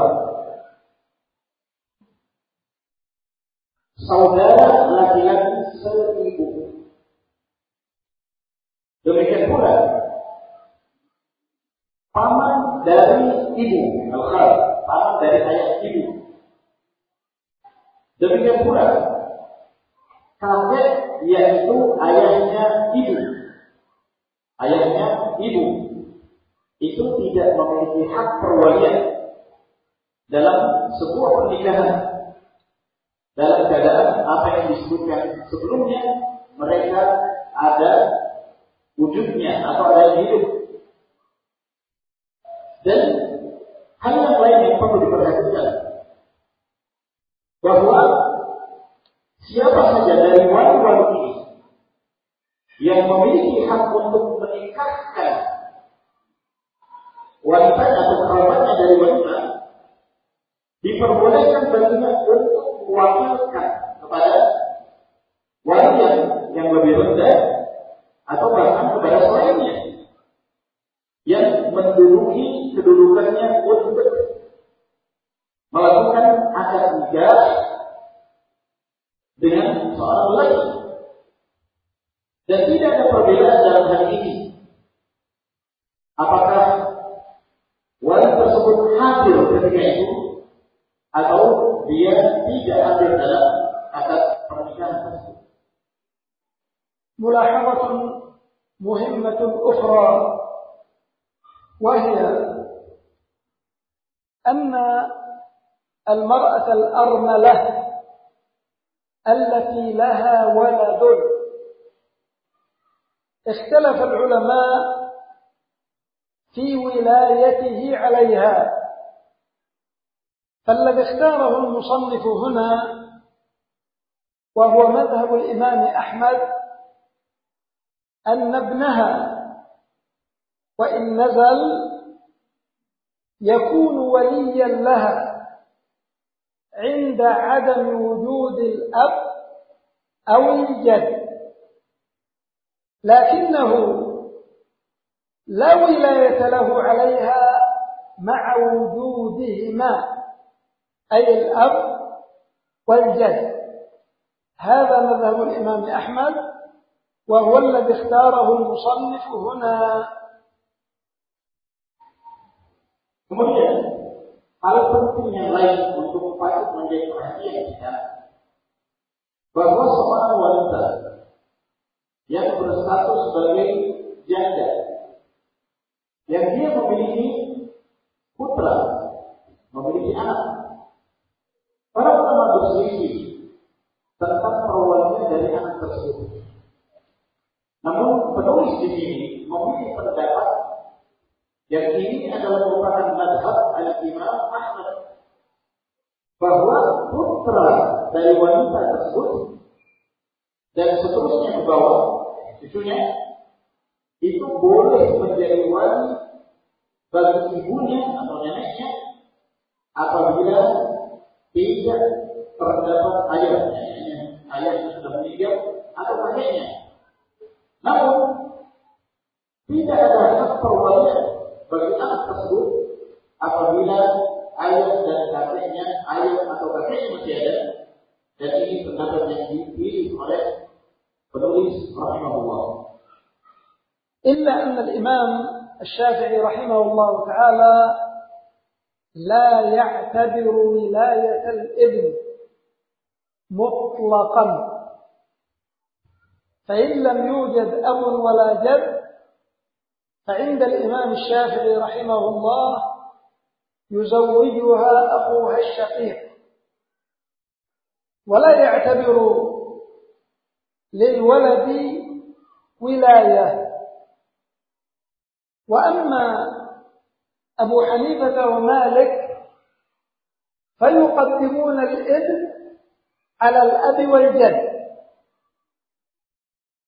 saudara laki-laki seibu demikian pula paman dari ibu al paman dari ayah ibu. Demikian pula kakek yaitu ayahnya ibu. Ayahnya ibu. Itu tidak memiliki hak perwalian dalam sebuah pernikahan dalam keadaan apa yang disebutkan sebelumnya mereka ada wujudnya atau ada hidup. Dan hal yang lain yang perlu diperhatikan bahwa siapa saja dari wali-wali ini yang memiliki hak untuk menikahkan wanita atau kerabatnya dari wanita diperbolehkan baginya untuk mewakilkan kepada wali yang, lebih rendah atau bahkan kepada selainnya yang menduduki kedudukannya untuk melakukan akad nikah dengan seorang lelaki dan tidak ada perbedaan dalam hal ini. Apakah wanita tersebut hadir ketika itu atau dia tidak hadir dalam akad pernikahan tersebut. ملاحظة مهمة أخرى وهي أن المرأة الأرملة التي لها ولد اختلف العلماء في ولايته عليها فالذي اختاره المصنف هنا وهو مذهب الإمام أحمد أن ابنها وإن نزل يكون وليا لها عند عدم وجود الأب أو الجد. لكنه لا ولاية له عليها مع وجودهما. أي الأب والجد هذا مذهب الإمام أحمد وهو الذي اختاره المصنف هنا Kemudian, hal penting yang lain untuk patut menjadi perhatian kita bahwa seorang wanita yang berstatus sebagai janda yang dia memiliki putra, memiliki anak. Tersebut. Namun penulis di sini memiliki pendapat yang ini adalah merupakan madhab al-imam Ahmad bahwa putra dari wanita tersebut dan seterusnya ke bawah cucunya itu boleh menjadi wali bagi ibunya atau neneknya apabila tidak terdapat ayahnya, meninggal atau kakeknya. Namun tidak ada hak perwalian bagi anak tersebut apabila ayah dan kakeknya, ayah atau kakeknya masih ada dan ini pendapat yang dipilih oleh penulis rahimahullah. إلا أن الإمام الشافعي رحمه الله تعالى لا يعتبر ولاية الابن مطلقا. فإن لم يوجد أب ولا جد فعند الإمام الشافعي رحمه الله يزوجها أخوها الشقيق. ولا يعتبر للولد ولاية. وأما أبو حنيفة ومالك فيقدمون الابن على الأب والجد.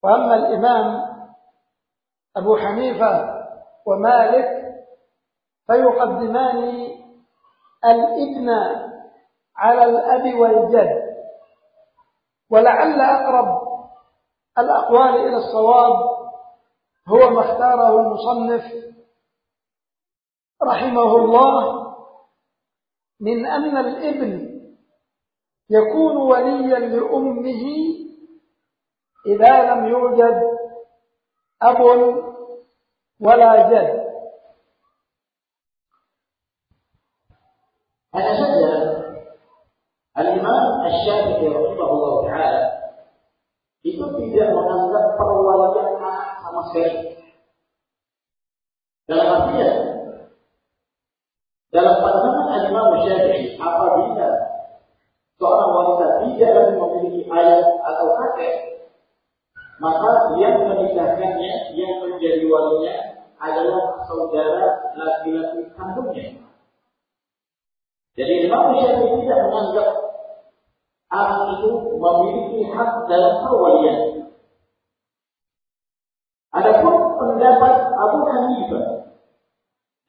وأما الإمام أبو حنيفة ومالك فيقدمان الابن على الأب والجد. ولعل أقرب الأقوال إلى الصواب هو ما اختاره المصنف رحمه الله من أن الإبن يكون وليا لأمه إذا لم يوجد أب ولا جد أشد الإمام الشافعي رحمه الله تعالى itu tidak menganggap perwalian anak sama sekali. Dalam artian, dalam pandangan Imam Syafi'i, apabila seorang wanita tidak lagi memiliki ayah atau kakek, maka yang menikahkannya, yang menjadi walinya adalah saudara laki-laki kandungnya. Jadi Imam Syafi'i tidak menganggap anak itu memiliki hak dalam perwalian. Adapun pendapat Abu Hanifah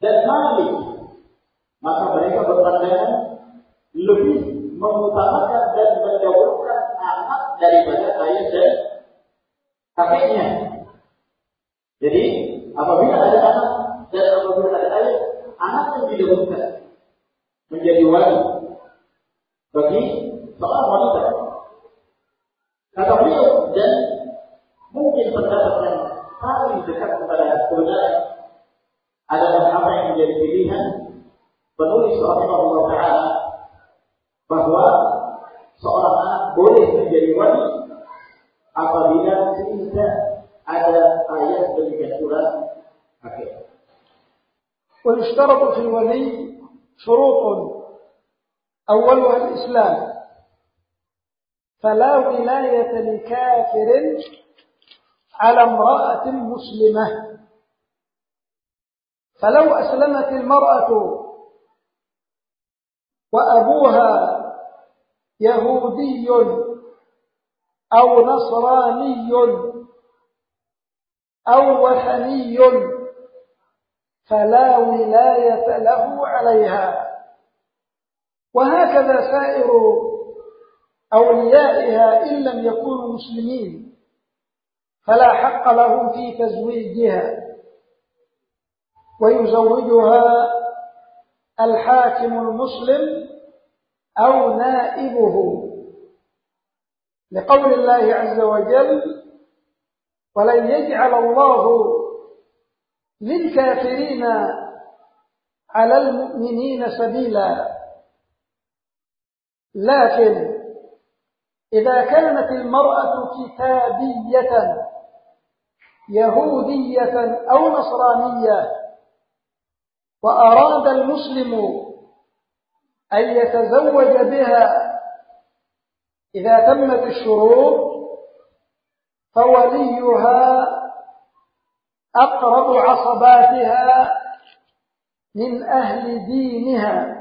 dan Malik, maka mereka berpandangan mengutamakan dan menjauhkan anak daripada ayah dan kakeknya. Jadi apabila ada anak dan apabila ada ayah, anak yang didahulukan menjadi wali bagi seorang wanita. Kata beliau dan mungkin pendapat yang paling dekat kepada kebenaran adalah apa yang menjadi pilihan penulis rahimahullah bahwa seorang anak boleh menjadi wali apabila tidak ada ayat demikian surat akhir. ويشترط في الولي شروط أولها الإسلام فلا ولاية لكافر على امرأة مسلمة فلو أسلمت المرأة وأبوها يهودي أو نصراني أو وثني فلا ولاية له عليها. وهكذا سائر أوليائها إن لم يكونوا مسلمين فلا حق لهم في تزويجها. ويزوجها الحاكم المسلم أو نائبه. لقول الله عز وجل ولن يجعل الله للكافرين على المؤمنين سبيلا لكن إذا كانت المرأة كتابية يهودية أو نصرانية وأراد المسلم أن يتزوج بها. إذا تمت الشروط فوليها أقرب عصباتها من أهل دينها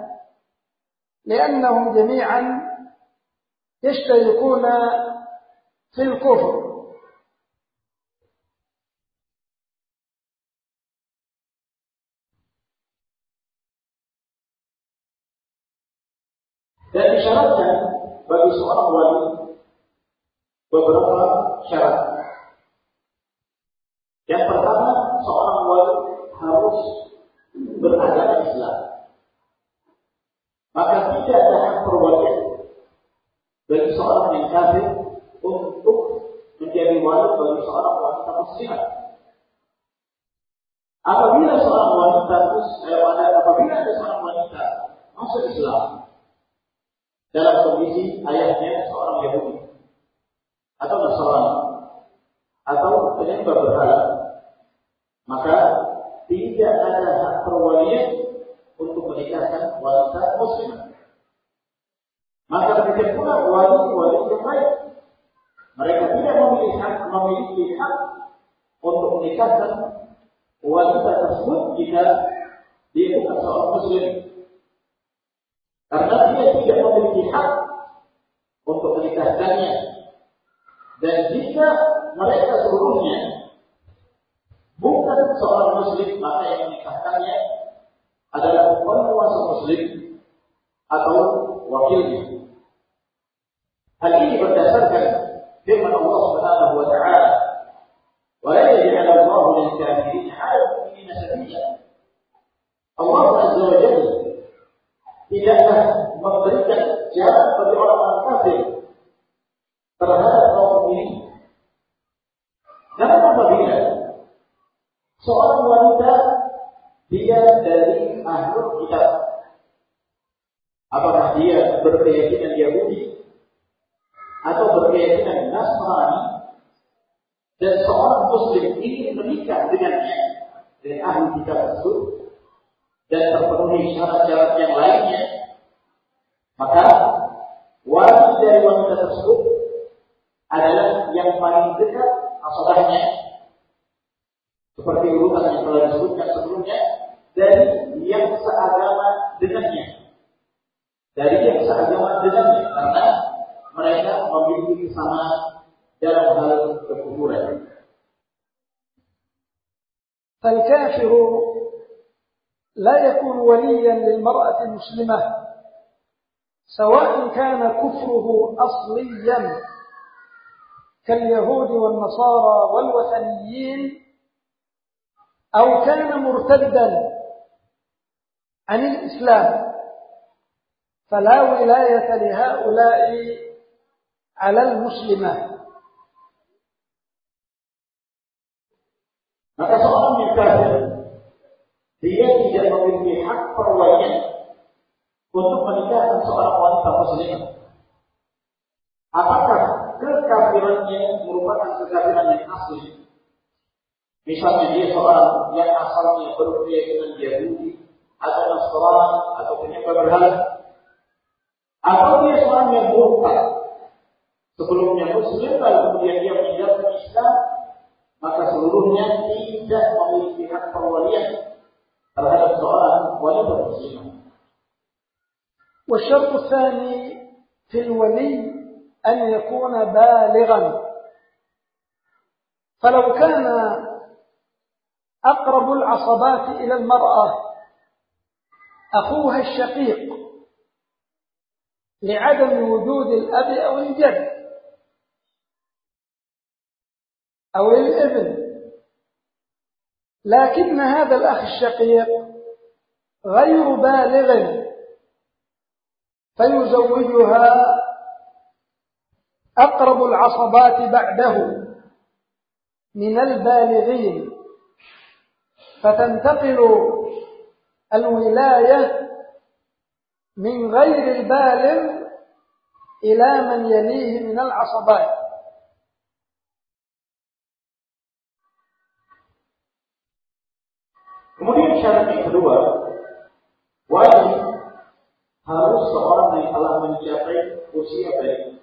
لأنهم جميعا يشتركون في الكفر. Sarah seperti urutan yang telah disebutkan sebelumnya dari yang seagama dengannya dari yang seagama dengannya karena mereka memiliki kesamaan dalam hal kekufuran. فالكافر لا يكون وليا للمرأة المسلمة سواء كان كفره أصليا كاليهود والنصارى والوثنيين أو كان مرتدا عن الإسلام فلا ولاية لهؤلاء على المسلمة Maka seorang kafir dia tidak memiliki hak perwalian untuk menikahkan seorang wanita muslimah. Apakah kekafirannya merupakan kekafiran yang asli? Misalnya dia seorang yang asalnya berkeyakinan Yahudi atau Nasrani atau penyembah berhala, atau dia seorang yang murtad sebelumnya Muslim lalu kemudian dia meninggalkan Islam, maka seluruhnya tidak memiliki hak perwalian terhadap seorang wanita muslimah. والشرط الثاني في الولي أن يكون بالغا فلو كان أقرب العصبات إلى المرأة. أخوها الشقيق. لعدم وجود الأب أو الجد. أو الابن. لكن هذا الأخ الشقيق غير بالغ. فيزوجها أقرب العصبات بعده من البالغين. فتنتقل الولاية من غير البالغ إلى من يليه من العصبات Kemudian syarat yang kedua, wajib harus seorang yang telah mencapai usia baik.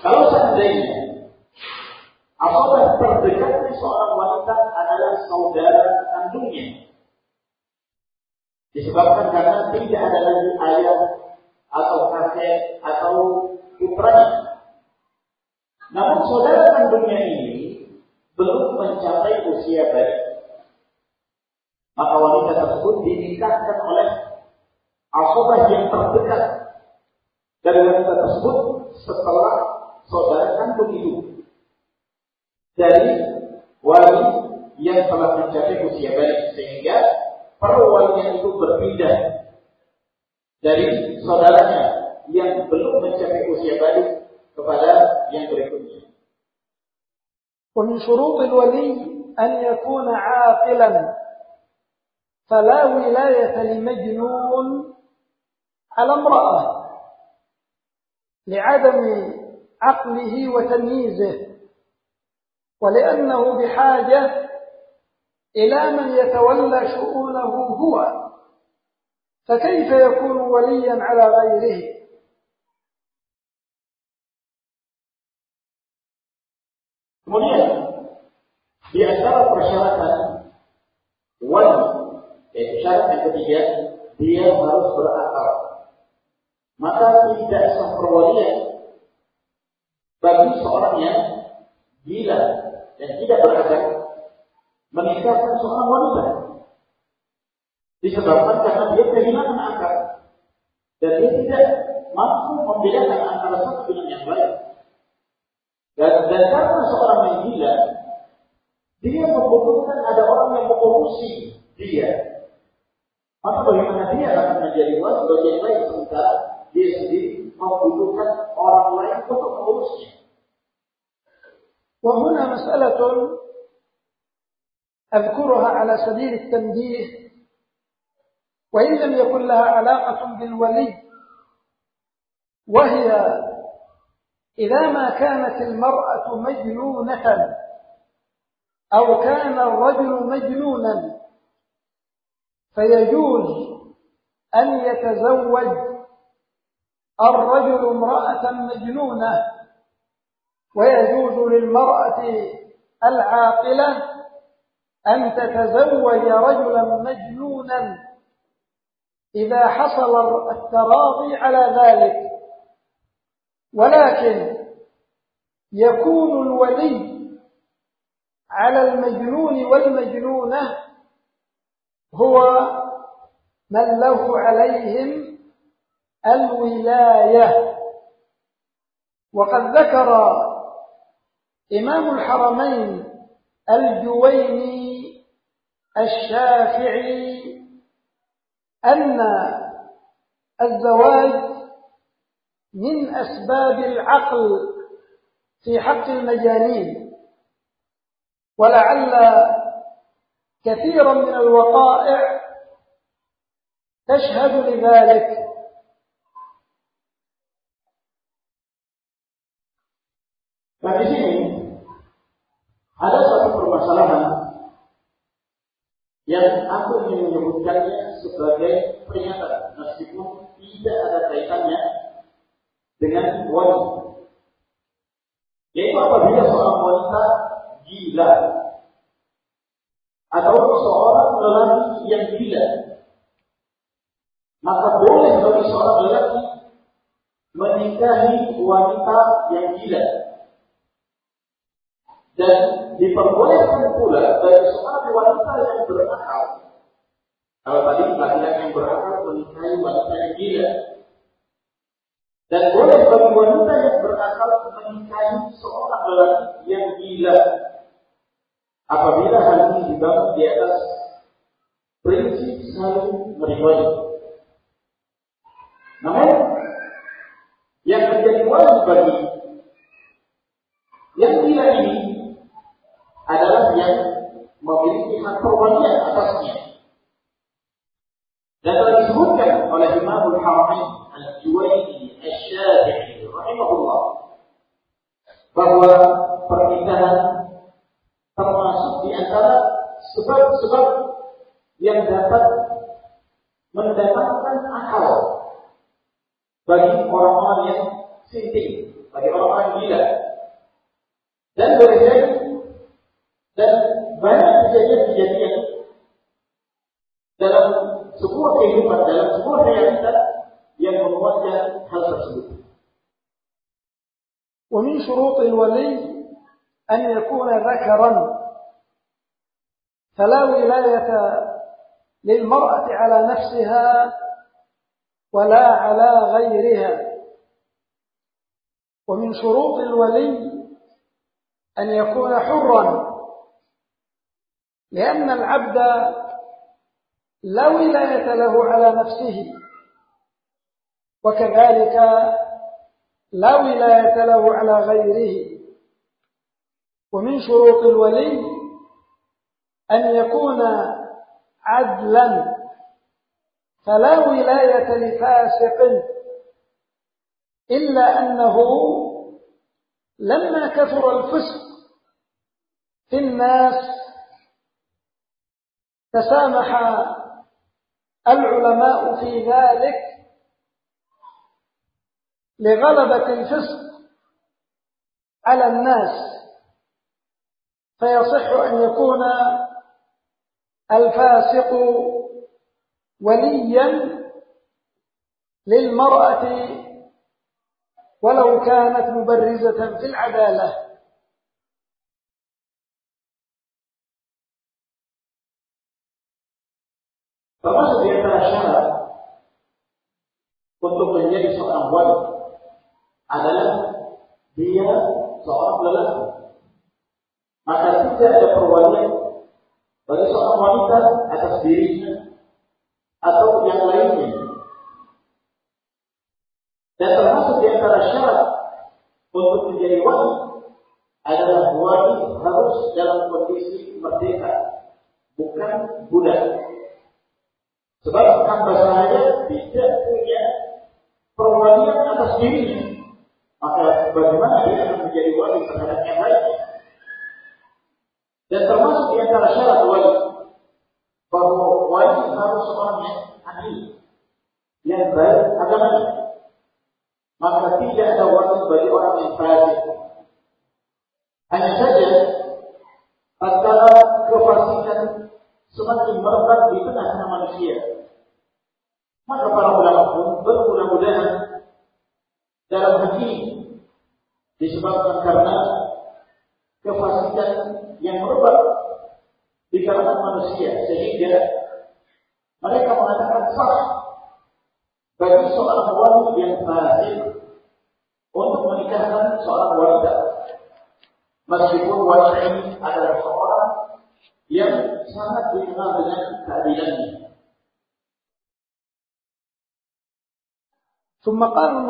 Kalau seandainya apabila terdekatnya seorang wanita saudara kandungnya, disebabkan karena tidak ada lagi ayah atau kakek atau putranya. Namun saudara kandungnya ini belum mencapai usia baik maka wanita tersebut dinikahkan oleh asabah yang terdekat dari wanita tersebut setelah saudara kandung itu. Dari wali yang telah mencapai usia balik sehingga perwalian itu berpindah dari saudaranya yang belum mencapai usia balik kepada yang berikutnya. ومن شروط الولي أن يكون عاقلا فلا ولاية لمجنون على امرأة لعدم عقله وتمييزه ولأنه بحاجة إلى من يتولى شؤونه هو فكيف يكون وليا على غيره Kemudian di antara persyaratan wali yaitu syarat yang ketiga dia harus berakal. Maka tidak sah perwalian bagi seorang yang gila dan tidak berakal menikahkan seorang wanita disebabkan karena dia kehilangan akal dan dia tidak mampu membedakan antara satu dengan yang lain. Dan, dan karena seorang yang gila, dia membutuhkan ada orang yang mengurusi dia. Maka bagaimana dia akan menjadi wali bagian lain sementara dia sendiri membutuhkan orang lain untuk mengurusnya. وهنا مسألة أذكرها على سبيل التنبيه وإن لم يكن لها علاقة بالولي وهي إذا ما كانت المرأة مجنونة أو كان الرجل مجنونا فيجوز أن يتزوج الرجل امرأة مجنونة ويجوز للمرأة العاقلة أن تتزوج رجلا مجنونا. إذا حصل التراضي على ذلك ولكن يكون الولي على المجنون والمجنونة هو من له عليهم الولاية. وقد ذكر إمام الحرمين الجويني الشافعي أن الزواج من أسباب العقل في حق المجانين ولعل كثيرا من الوقائع تشهد لذلك. Nah di sini yang aku ingin menyebutkannya sebagai pernyataan meskipun tidak ada kaitannya dengan wanita. Yaitu apabila seorang wanita gila atau seorang lelaki yang gila, maka boleh bagi seorang lelaki menikahi wanita yang gila. Dan diperbolehkan pula bagi seorang wanita yang berakal. Kalau tadi laki-laki yang berakal menikahi wanita yang gila, dan boleh bagi wanita yang berakal menikahi seorang lelaki yang gila. Apabila hal ini dibangun di atas prinsip saling meridhoi. Namun yang menjadi wajib bagi yang gila ini yang memiliki hak perwalian atasnya. Dan telah disebutkan oleh Imamul Haramain Al-Juwaini Al-Syafi'i rahimahullah bahwa pernikahan termasuk di antara sebab-sebab yang dapat mendatangkan akal bagi orang-orang yang sinting, bagi orang-orang gila. Dan boleh jadi banyak kejadian-kejadian dalam sebuah kehidupan, dalam sebuah realitas yang menguatkan hal tersebut. ومن شروط الولي أن يكون ذكرا فلا ولاية للمرأة على نفسها ولا على غيرها ومن شروط الولي أن يكون حرا لأن العبد لا ولاية له على نفسه وكذلك لا ولاية له على غيره. ومن شروط الولي أن يكون عدلا فلا ولاية لفاسق إلا أنه لما كثر الفسق في الناس تسامح العلماء في ذلك لغلبة الفسق على الناس فيصح أن يكون الفاسق وليا للمرأة ولو كانت مبرزة في العدالة. Termasuk di antara syarat untuk menjadi seorang wali adalah dia seorang lelaki. Maka tidak ada perwalian bagi seorang wanita atas dirinya atau yang lainnya. Dan termasuk di antara syarat untuk menjadi wali adalah wali harus dalam kondisi merdeka, bukan budak. Sebab hamba saya tidak punya perwalian atas dirinya. Maka bagaimana dia akan menjadi wali terhadap yang lainnya? Dan termasuk di antara syarat wali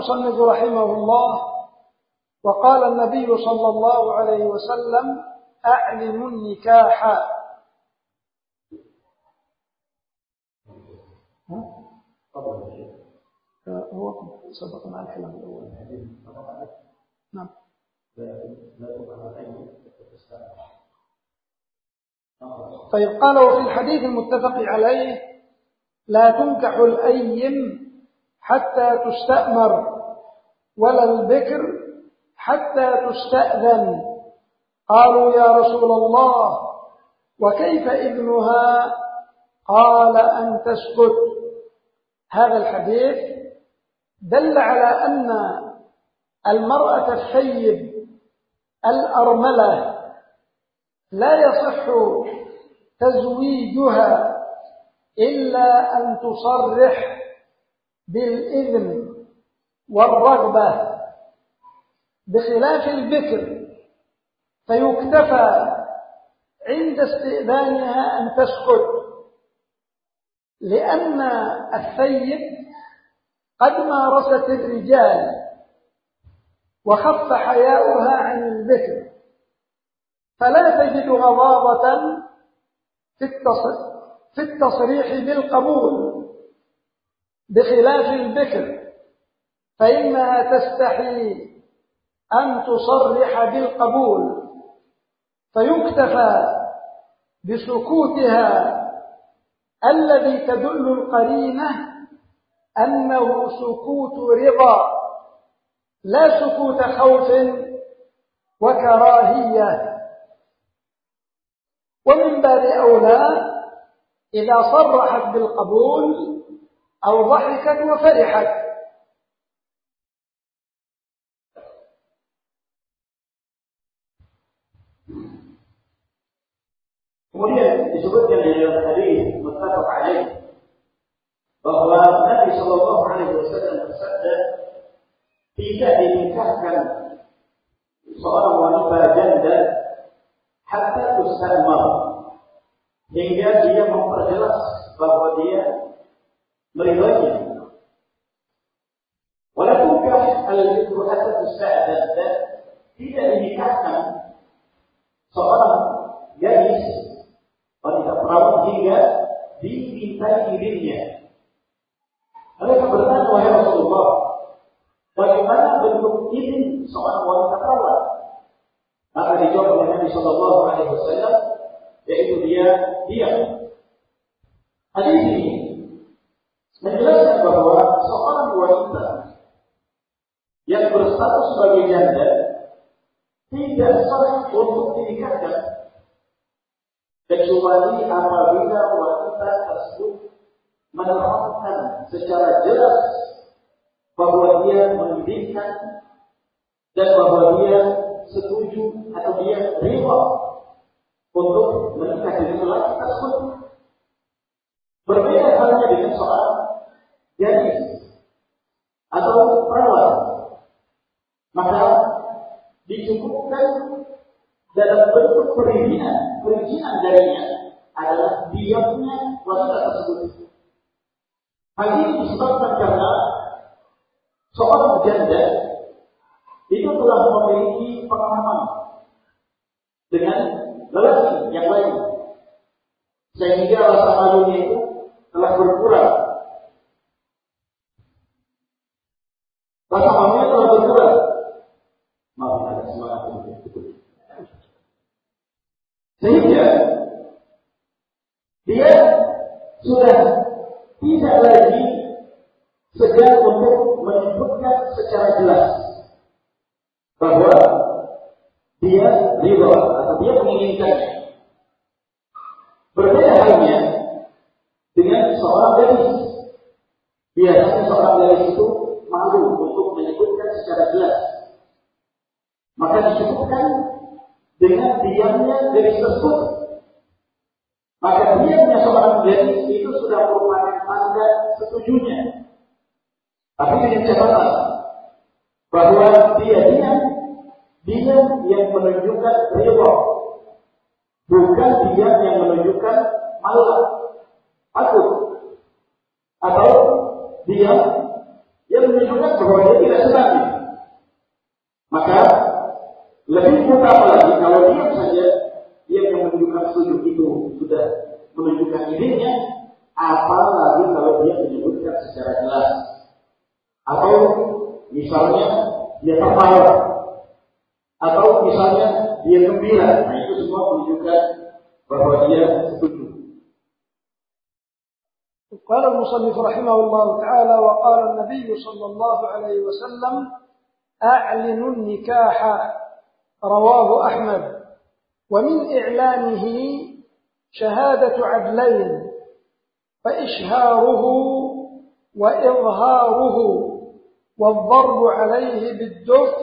المصنف رحمه الله وقال النبي صلى الله عليه وسلم أعلم النكاح. هو سبق مع الكلام الأول. نعم. طيب قال وفي الحديث المتفق عليه لا تنكح الأيم حتى تستأمر ولا البكر حتى تستأذن. قالوا يا رسول الله وكيف ابنها؟ قال أن تسكت. هذا الحديث دل على أن المرأة الثيب الأرملة لا يصح تزويجها إلا أن تصرح بالإذن. والرغبة بخلاف البكر فيكتفى عند استئذانها أن تسكت لأن الثيب قد مارست الرجال وخف حياؤها عن البكر فلا تجد غضاضة في التصريح بالقبول بخلاف البكر. فإنها تستحي أن تصرح بالقبول فيكتفى بسكوتها الذي تدل القرينة أنه سكوت رضا لا سكوت خوف وكراهية. ومن باب أولى إذا صرحت بالقبول أو ضحكت وفرحت. Kemudian disebutkan di dalam hadis muttafaq alaih bahwa Nabi Shallallahu Alaihi Wasallam bersabda tidak dinikahkan seorang wanita janda hatta tustamar hingga dia memperjelas bahwa dia ومن إعلانه شهادة عدلين فإشهاره وإظهاره والضرب عليه بالدف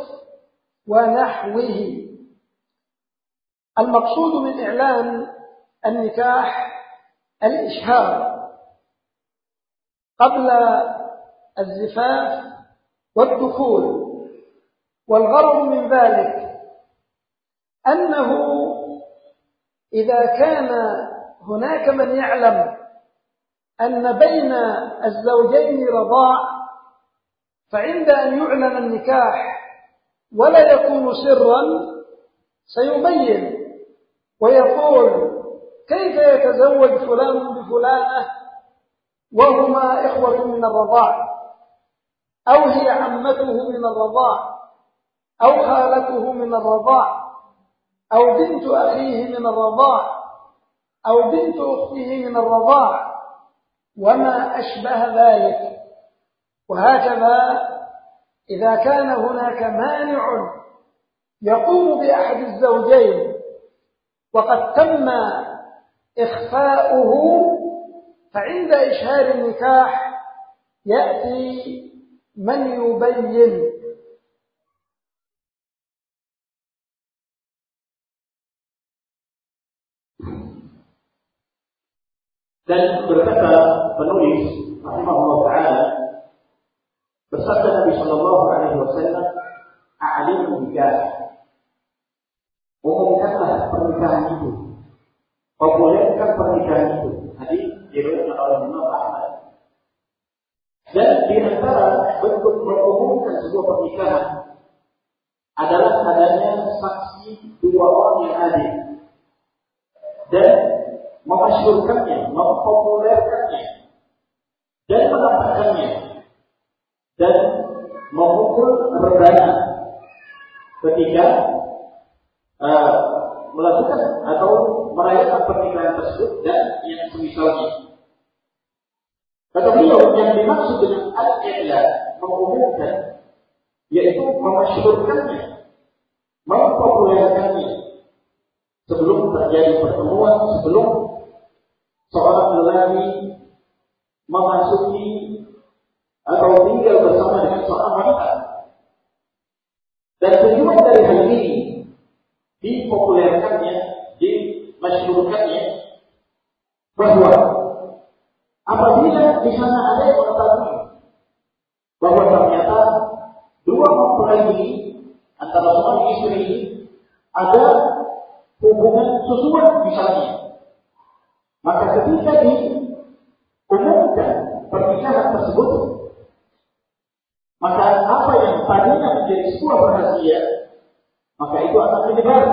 ونحوه. المقصود من إعلان النكاح الإشهار. قبل الزفاف والدخول والغرض من ذلك أنه إذا كان هناك من يعلم أن بين الزوجين رضاع فعند أن يعلن النكاح ولا يكون سرا سيبين ويقول كيف يتزوج فلان بفلانة وهما إخوة من الرضاع؟ أو هي عمته من الرضاع؟ أو خالته من الرضاع؟ أو بنت أخيه من الرضاع أو بنت أخته من الرضاع. وما أشبه ذلك. وهكذا إذا كان هناك مانع يقوم بأحد الزوجين وقد تم إخفاؤه فعند إشهار النكاح يأتي من يبين. Dan berkata penulis rahimahullah taala bersabda Nabi sallallahu alaihi wasallam a'lim nikah umumkanlah pernikahan itu. Populerkan pernikahan itu. Hadis diriwayatkan oleh Imam Ahmad dan di antara bentuk mengumumkan sebuah pernikahan adalah adanya saksi dua orang yang adil. Dan memasyurkannya, mempopulerkannya dan menambahkannya dan memukul rebana ketika uh, melakukan atau merayakan pernikahan tersebut dan yang semisalnya. Kata beliau yang dimaksud dengan al-ila mengumumkan yaitu memasyhurkannya, mempopulerkannya sebelum terjadi pertemuan, sebelum seorang lelaki memasuki atau tinggal bersama dengan seorang wanita. Dan tujuan dari hal ini dipopulerkannya, dimasyhurkannya bahwa apabila di sana ada yang mengetahui bahwa ternyata dua mempelai ini antara suami istri ini ada hubungan susuan misalnya. Maka ketika diumumkan pernikahan tersebut, maka apa yang tadinya menjadi sebuah rahasia, maka itu akan menyebar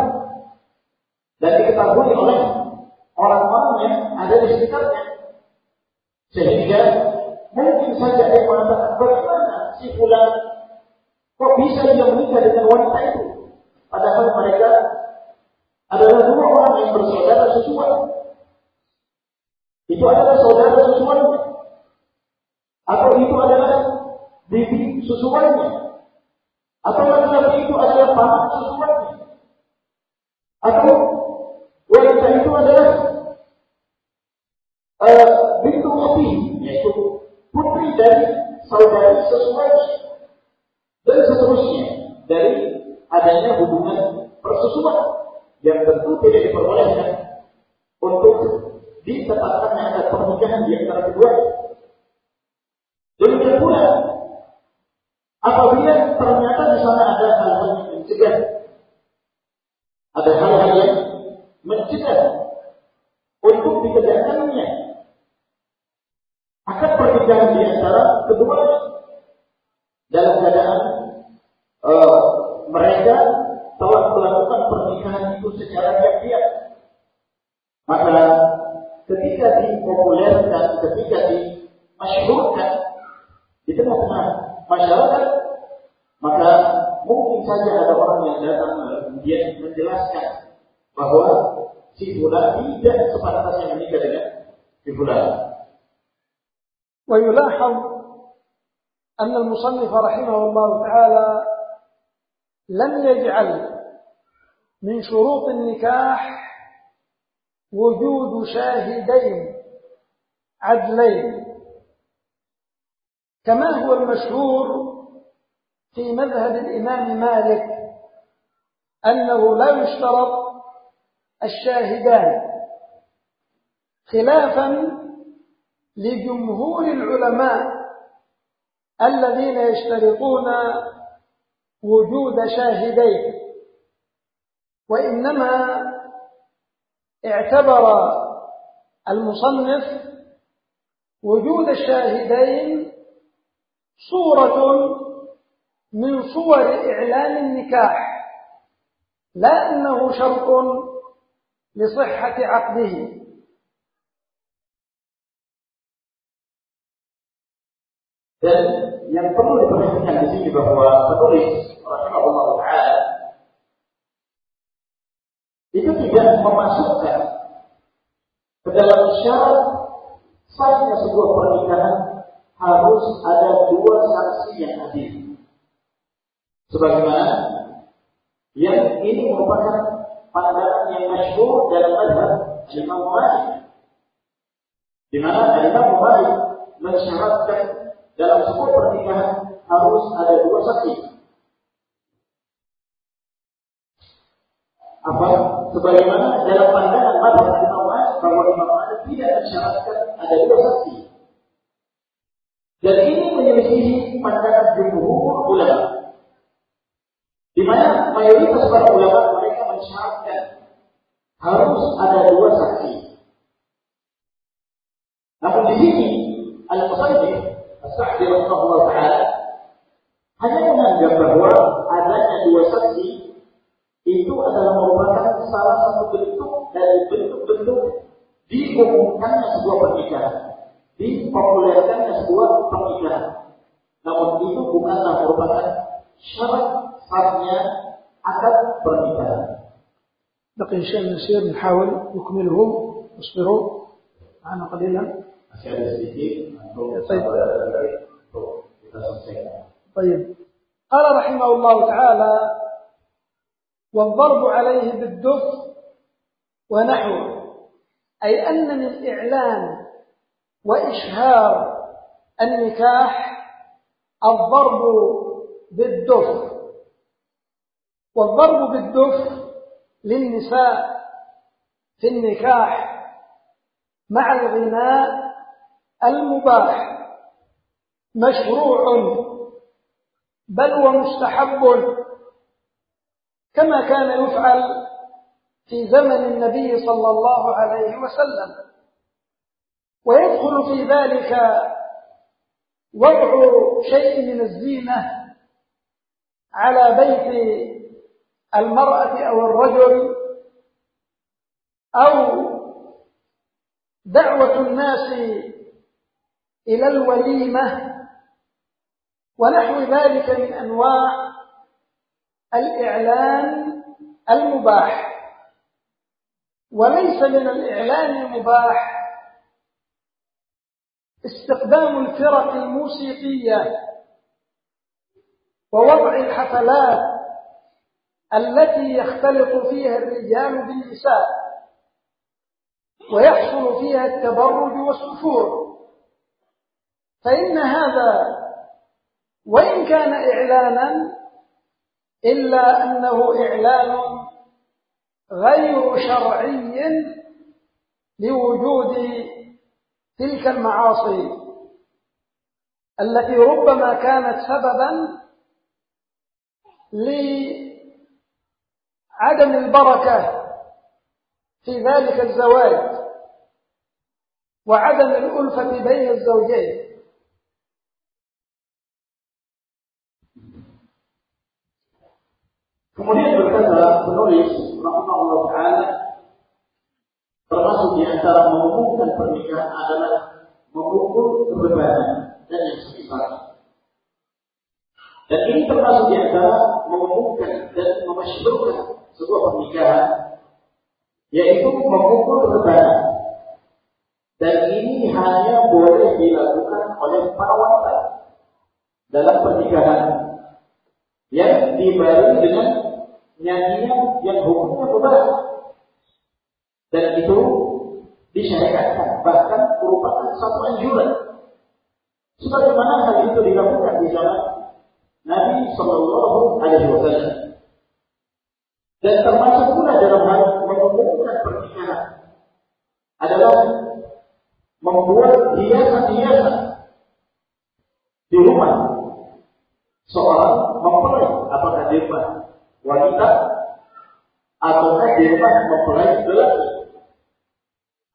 dan diketahui oleh orang-orang yang ada di sekitarnya. Sehingga mungkin saja dia mengatakan bagaimana si fulan kok bisa dia menikah dengan wanita itu? Padahal mereka adalah dua orang yang bersaudara sesuai. Itu adalah saudara sesuai. Atau itu adalah bibi sesuainya. Atau laki-laki itu adalah paman sesuainya. Atau wanita itu adalah uh, bintu api, yaitu putri dari saudari sesuainya. Dan seterusnya dari adanya hubungan persusuan yang tentu tidak diperbolehkan untuk ditetapkannya ada pernikahan di antara kedua. Demikian pula apabila ternyata di sana ada hal-hal yang mencegah, ada hal-hal yang mencegah untuk dikerjakannya akan pernikahan di antara kedua dalam keadaan uh, mereka telah melakukan pernikahan itu secara diam-diam. Maka ketika dipopulerkan, ketika dimasyhurkan di tengah-tengah masyarakat, maka mungkin saja ada orang yang datang kemudian menjelaskan bahwa si fulan tidak sepantasnya menikah dengan si fulan. ويلاحظ أن المصنف رحمه الله تعالى لم يجعل من شروط النكاح وجود شاهدين عدلين. كما هو المشهور في مذهب الإمام مالك أنه لا يشترط الشاهدان خلافا لجمهور العلماء الذين يشترطون وجود شاهدين. وإنما اعتبر المصنف وجود الشاهدين صورة من صور إعلان النكاح لا أنه شرط لصحة عقده. Dan yang perlu diperhatikan di sini bahwa penulis rahimahullah tidak memasukkan ke dalam syarat sahnya sebuah pernikahan harus ada dua saksi yang hadir. Sebagaimana yang ini merupakan pandangan yang masyhur dalam mazhab Imam Malik. Di mana Imam Malik mensyaratkan dalam sebuah pernikahan harus ada dua saksi. Apa? Sebagaimana dalam pandangan mazhab Imam Malik bahwa Imam Malik tidak mensyaratkan ada dua saksi. Dan ini menyelisihi pandangan jumhur ulama. Di mana mayoritas para ulama mereka mensyaratkan harus ada dua saksi. Namun di sini al-musannif Sa'di rahimahullah taala hanya menganggap bahwa adanya dua saksi itu adalah merupakan salah satu bentuk dari bentuk-bentuk diumumkannya sebuah pernikahan, dipopulerkannya sebuah itu bukanlah merupakan syarat sahnya akad pernikahan. بقي شيء يسير نحاول نكمله اصبروا معنا قليلا طيب. طيب قال رحمه الله تعالى والضرب عليه بالدف ونحوه أي أن من إعلان وإشهار النكاح الضرب بالدف والضرب بالدف للنساء في النكاح مع الغناء المباح مشروع بل ومستحب كما كان يفعل في زمن النبي صلى الله عليه وسلم. ويدخل في ذلك وضع شيء من الزينة على بيت المرأة أو الرجل أو دعوة الناس إلى الوليمة ونحو ذلك من أنواع الإعلان المباح. وليس من الإعلان المباح استخدام الفرق الموسيقية ووضع الحفلات التي يختلط فيها الرجال بالنساء ويحصل فيها التبرج والسفور. فإن هذا وإن كان إعلانا إلا أنه إعلان غير شرعي لوجود تلك المعاصي التي ربما كانت سببا لعدم البركة في ذلك الزواج وعدم الألفة بين الزوجين. Kemudian berkata penulis rahimahullah taala termasuk di antara mengumumkan pernikahan adalah mengukur kebebanan dan yang semisal. Dan ini termasuk di antara mengumumkan dan memasyurkan sebuah pernikahan yaitu mengukur kebebanan. Dan ini hanya boleh dilakukan oleh para wanita dalam pernikahan yang dibarengi dengan nyanyian yang hukumnya mubah dan itu disyariatkan bahkan merupakan satu anjuran. Sebagaimana hal itu dilakukan di zaman Nabi Shallallahu Alaihi Wasallam. Dan termasuk pula dalam hal mengumumkan pernikahan adalah membuat hiasan-hiasan di rumah seorang mempelai apakah di rumah wanita ataukah di rumah mempelai lelaki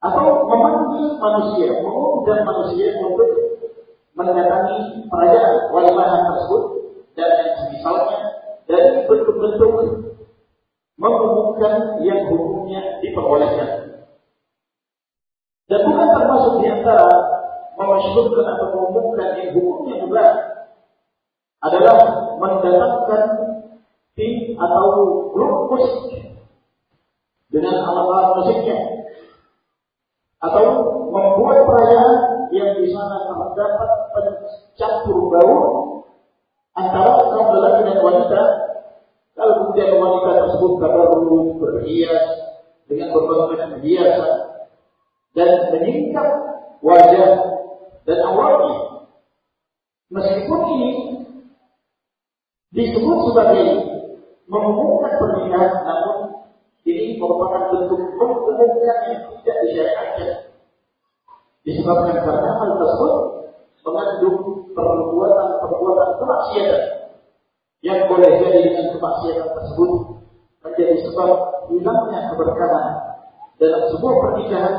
atau memanggil manusia mengundang manusia untuk mendatangi perayaan walimahan tersebut dan yang semisalnya dari bentuk-bentuk mengumumkan yang hukumnya diperbolehkan. Dan bukan termasuk di antara memasyurkan atau mengumumkan yang hukumnya juga adalah mendatangkan tim atau grup musik. Dengan alat-alat musiknya. Atau membuat perayaan yang di sana terdapat pencampur bau antara kaum lelaki dan wanita. Kalau kemudian wanita tersebut baru berhias dengan berbagai macam hiasan dan menyingkap wajah dan awalnya. Meskipun ini disebut sebagai mengumumkan pernikahan namun ini merupakan bentuk mengumumkan yang tidak disyariatkan disebabkan karena hal tersebut mengandung perbuatan-perbuatan kemaksiatan yang boleh jadi dengan kemaksiatan tersebut menjadi sebab hilangnya keberkahan dalam sebuah pernikahan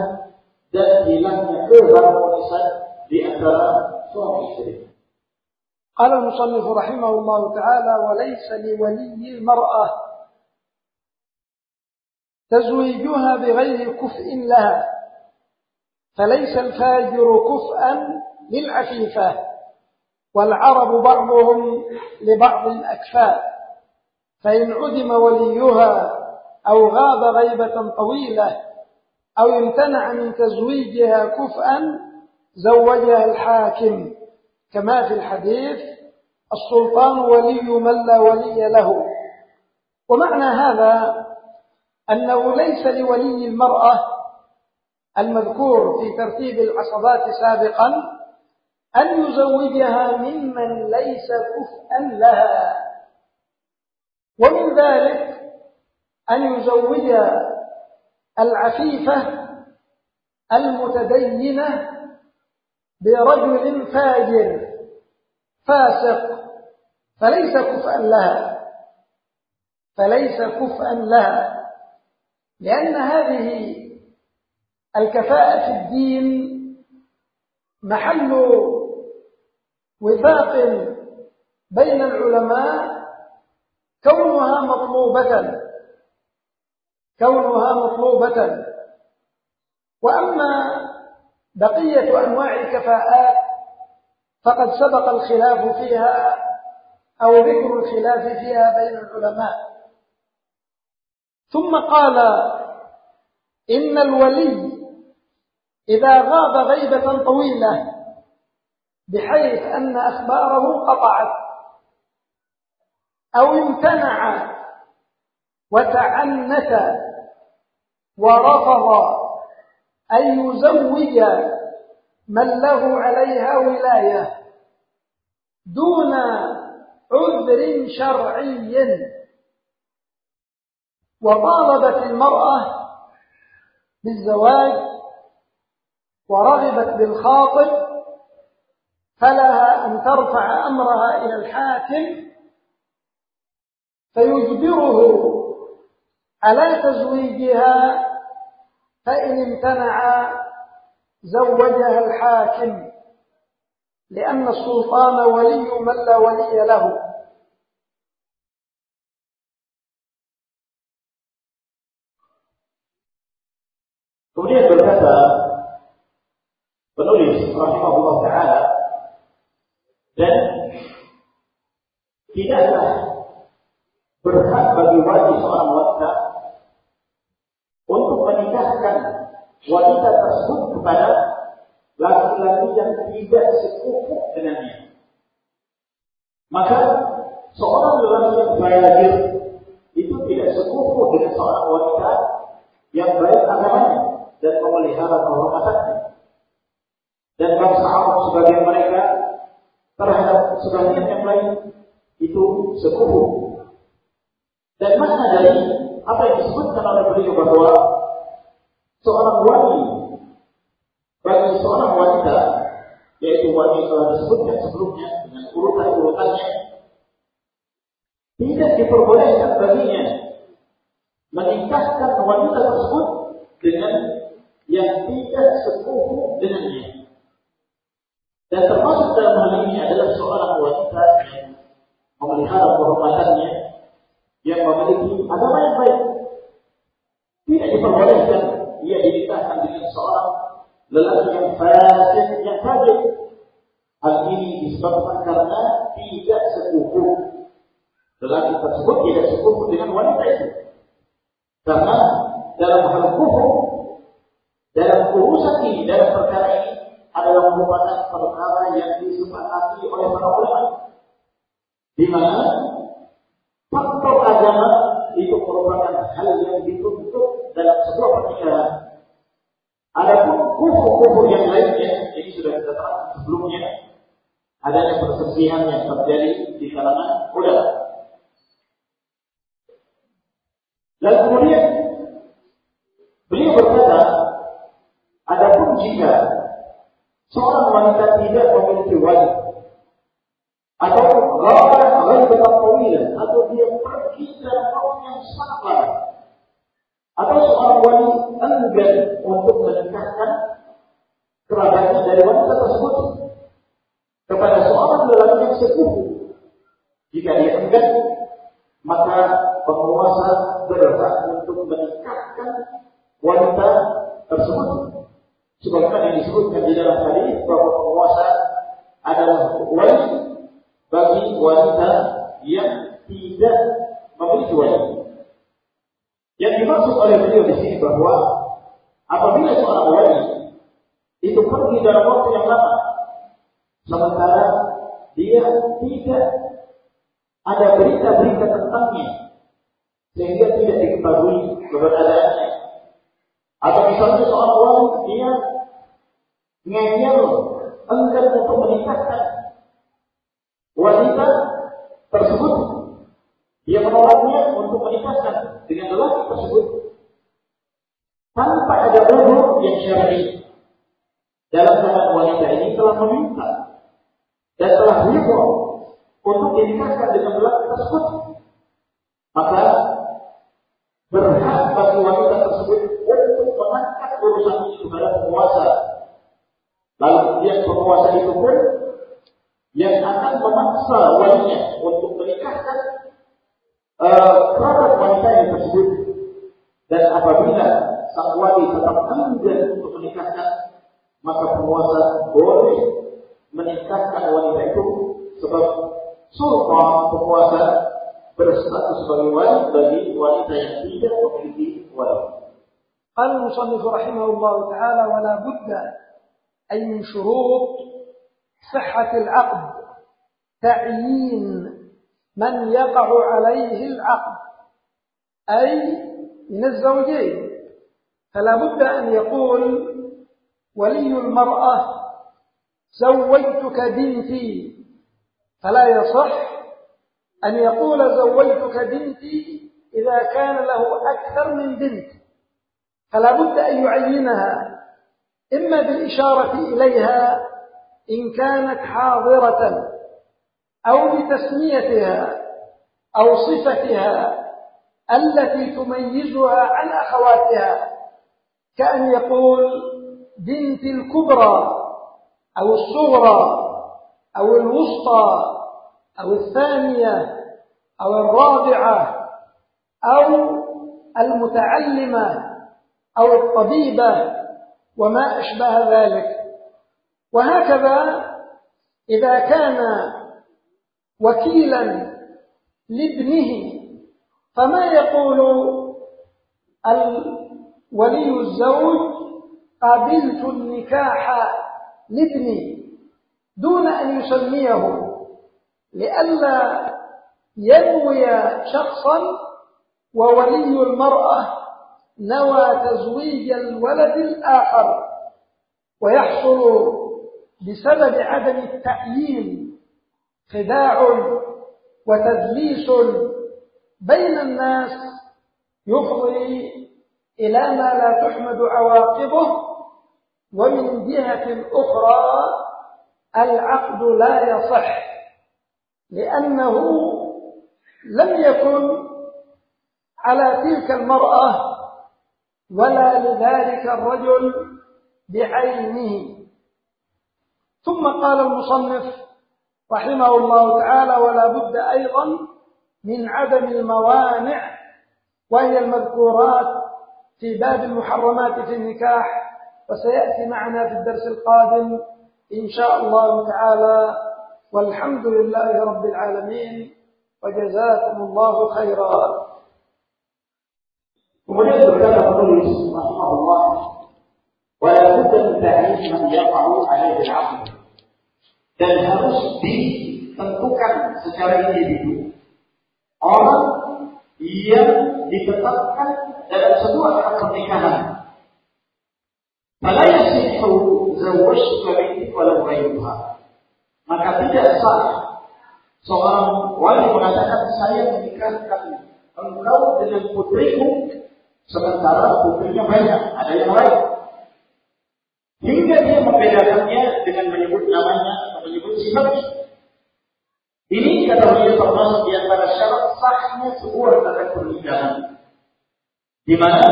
dan hilangnya keharmonisan di antara suami istri. قال المصنف رحمه الله تعالى وليس لولي المرأة تزويجها بغير كفء لها فليس الفاجر كفءا للعفيفة والعرب بعضهم لبعض أكفاء فإن عدم وليها أو غاب غيبة طويلة أو امتنع من تزويجها كفءا زوجها الحاكم. كما في الحديث السلطان ولي من لا ولي له. ومعنى هذا أنه ليس لولي المرأة المذكور في ترتيب العصبات سابقا أن يزوجها ممن ليس كفءا لها. ومن ذلك أن يزوج العفيفة المتدينة برجل فاجر. فاسق. فليس كفءا لها. فليس كفءا لها. لأن هذه الكفاءة في الدين محل وفاق بين العلماء كونها مطلوبة. كونها مطلوبة. وأما بقية أنواع الكفاءات فقد سبق الخلاف فيها أو ذكر الخلاف فيها بين العلماء. ثم قال إن الولي إذا غاب غيبة طويلة بحيث أن أخباره قطعت أو امتنع وتعنت ورفض أن يزوج من له عليها ولاية دون عذر شرعي. وطالبت المرأة بالزواج ورغبت بالخاطب فلها أن ترفع أمرها إلى الحاكم فيجبره على تزويجها فإن امتنع زوجها الحاكم لأن السلطان ولي من لا ولي له Kemudian berkata penulis rahimahullah taala dan tidaklah berhak bagi wajib seorang wanita untuk menikahkan wanita tersebut kepada laki-laki yang tidak sekufu dengannya. Maka seorang lelaki yang belajar itu tidak sekufu dengan seorang wanita yang baik agamanya dan memelihara kehormatannya. Dan bangsa Arab sebagian mereka terhadap sebagian yang lain itu sekufu. Dan makna dari apa yang disebutkan oleh beliau bahwa seorang wali bagi seorang wanita yaitu wali yang telah disebutkan sebelumnya dengan urutan-urutannya tidak diperbolehkan baginya menikahkan wanita tersebut dengan yang tidak sepupu dengannya. Dan termasuk dalam hal ini adalah seorang wanita yang memelihara kehormatannya, yang memiliki agama yang baik. Tidak diperbolehkan ia dinikahkan dengan seorang lelaki yang fasik, yang fajir. Hal ini disebabkan karena tidak sepupu. Lelaki tersebut tidak sepupu dengan wanita itu. Karena dalam hal kufur, dalam urusan ini, dalam perkara ini adalah merupakan perkara yang disepakati oleh para ulama. Di mana faktor agama itu merupakan hal yang dituntut dalam sebuah pernikahan. Adapun kufur-kufur yang lainnya, ini sudah kita terangkan sebelumnya, adanya perselisihan yang terjadi di kalangan ulama. Dan kemudian يقع عليه العقد. أي من الزوجين. فلا بد أن يقول ولي المرأة زوجتك بنتي فلا يصح أن يقول زوجتك بنتي إذا كان له أكثر من بنت. فلا بد أن يعينها. إما بالإشارة إليها إن كانت حاضرة أو بتسميتها. أو صفتها التي تميزها عن أخواتها. كأن يقول بنت الكبرى أو الصغرى أو الوسطى أو الثانية أو الرابعة أو المتعلمة أو الطبيبة وما أشبه ذلك. وهكذا إذا كان وكيلا لابنه. فما يقول ولي الزوج قابلت النكاح لابني دون أن يسميه لئلا ينوي شخصا وولي المرأة نوى تزويج الولد الآخر. ويحصل بسبب عدم التأيين خداع وتدليس بين الناس يفضي إلى ما لا تحمد عواقبه ومن جهة أخرى العقد لا يصح لأنه لم يكن على تلك المرأة ولا لذلك الرجل بعينه. ثم قال المصنف رحمه الله تعالى ولا بد أيضا من عدم الموانع وهي المذكورات في باب المحرمات في النكاح وسيأتي معنا في الدرس القادم إن شاء الله تعالى. والحمد لله رب العالمين وجزاكم الله خيرا. Kemudian berkata penulis rahimahullah wala budda min ta'rif man yaqa'u 'alaihi al-'aqd dan harus ditentukan secara individu orang yang ditetapkan dalam sebuah akad pernikahan. Fala yasihu zawwajtuka binti walau ghayruha. Maka tidak sah seorang wali mengatakan saya menikahkan engkau dengan putriku sementara putrinya banyak, ada yang lain. Hingga dia membedakannya dengan menyebut namanya menyebut sifatnya. Ini kata beliau termasuk di antara syarat sahnya sebuah akad pernikahan. Di mana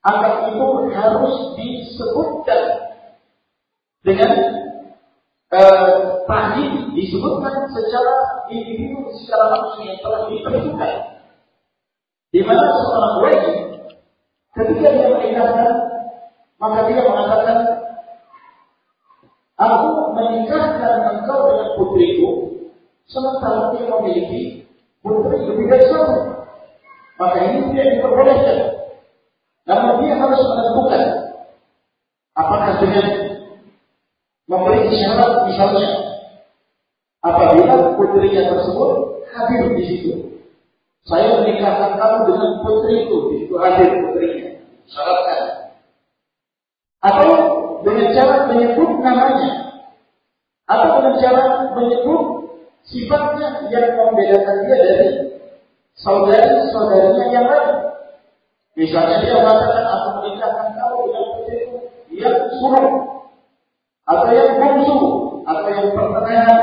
akad itu harus disebutkan dengan eh, disebutkan secara individu secara langsung yang telah diperhitungkan. Di mana seorang wajib ketika dia menikahkan maka dia mengatakan, Aku menikahkan engkau dengan putriku, sementara dia memiliki putri lebih dari satu. Maka ini dia diperbolehkan. Namun dia harus menentukan apakah dengan memberi syarat misalnya apabila putrinya tersebut hadir di situ. Saya menikahkan kamu dengan putriku, di situ hadir putrinya. Syaratkan atau dengan cara menyebut namanya atau dengan cara menyebut sifatnya yang membedakan dia dari saudari-saudarinya yang lain. Misalnya dia mengatakan aku menikahkan kamu dengan yang suruh atau yang bongsu atau yang pertengahan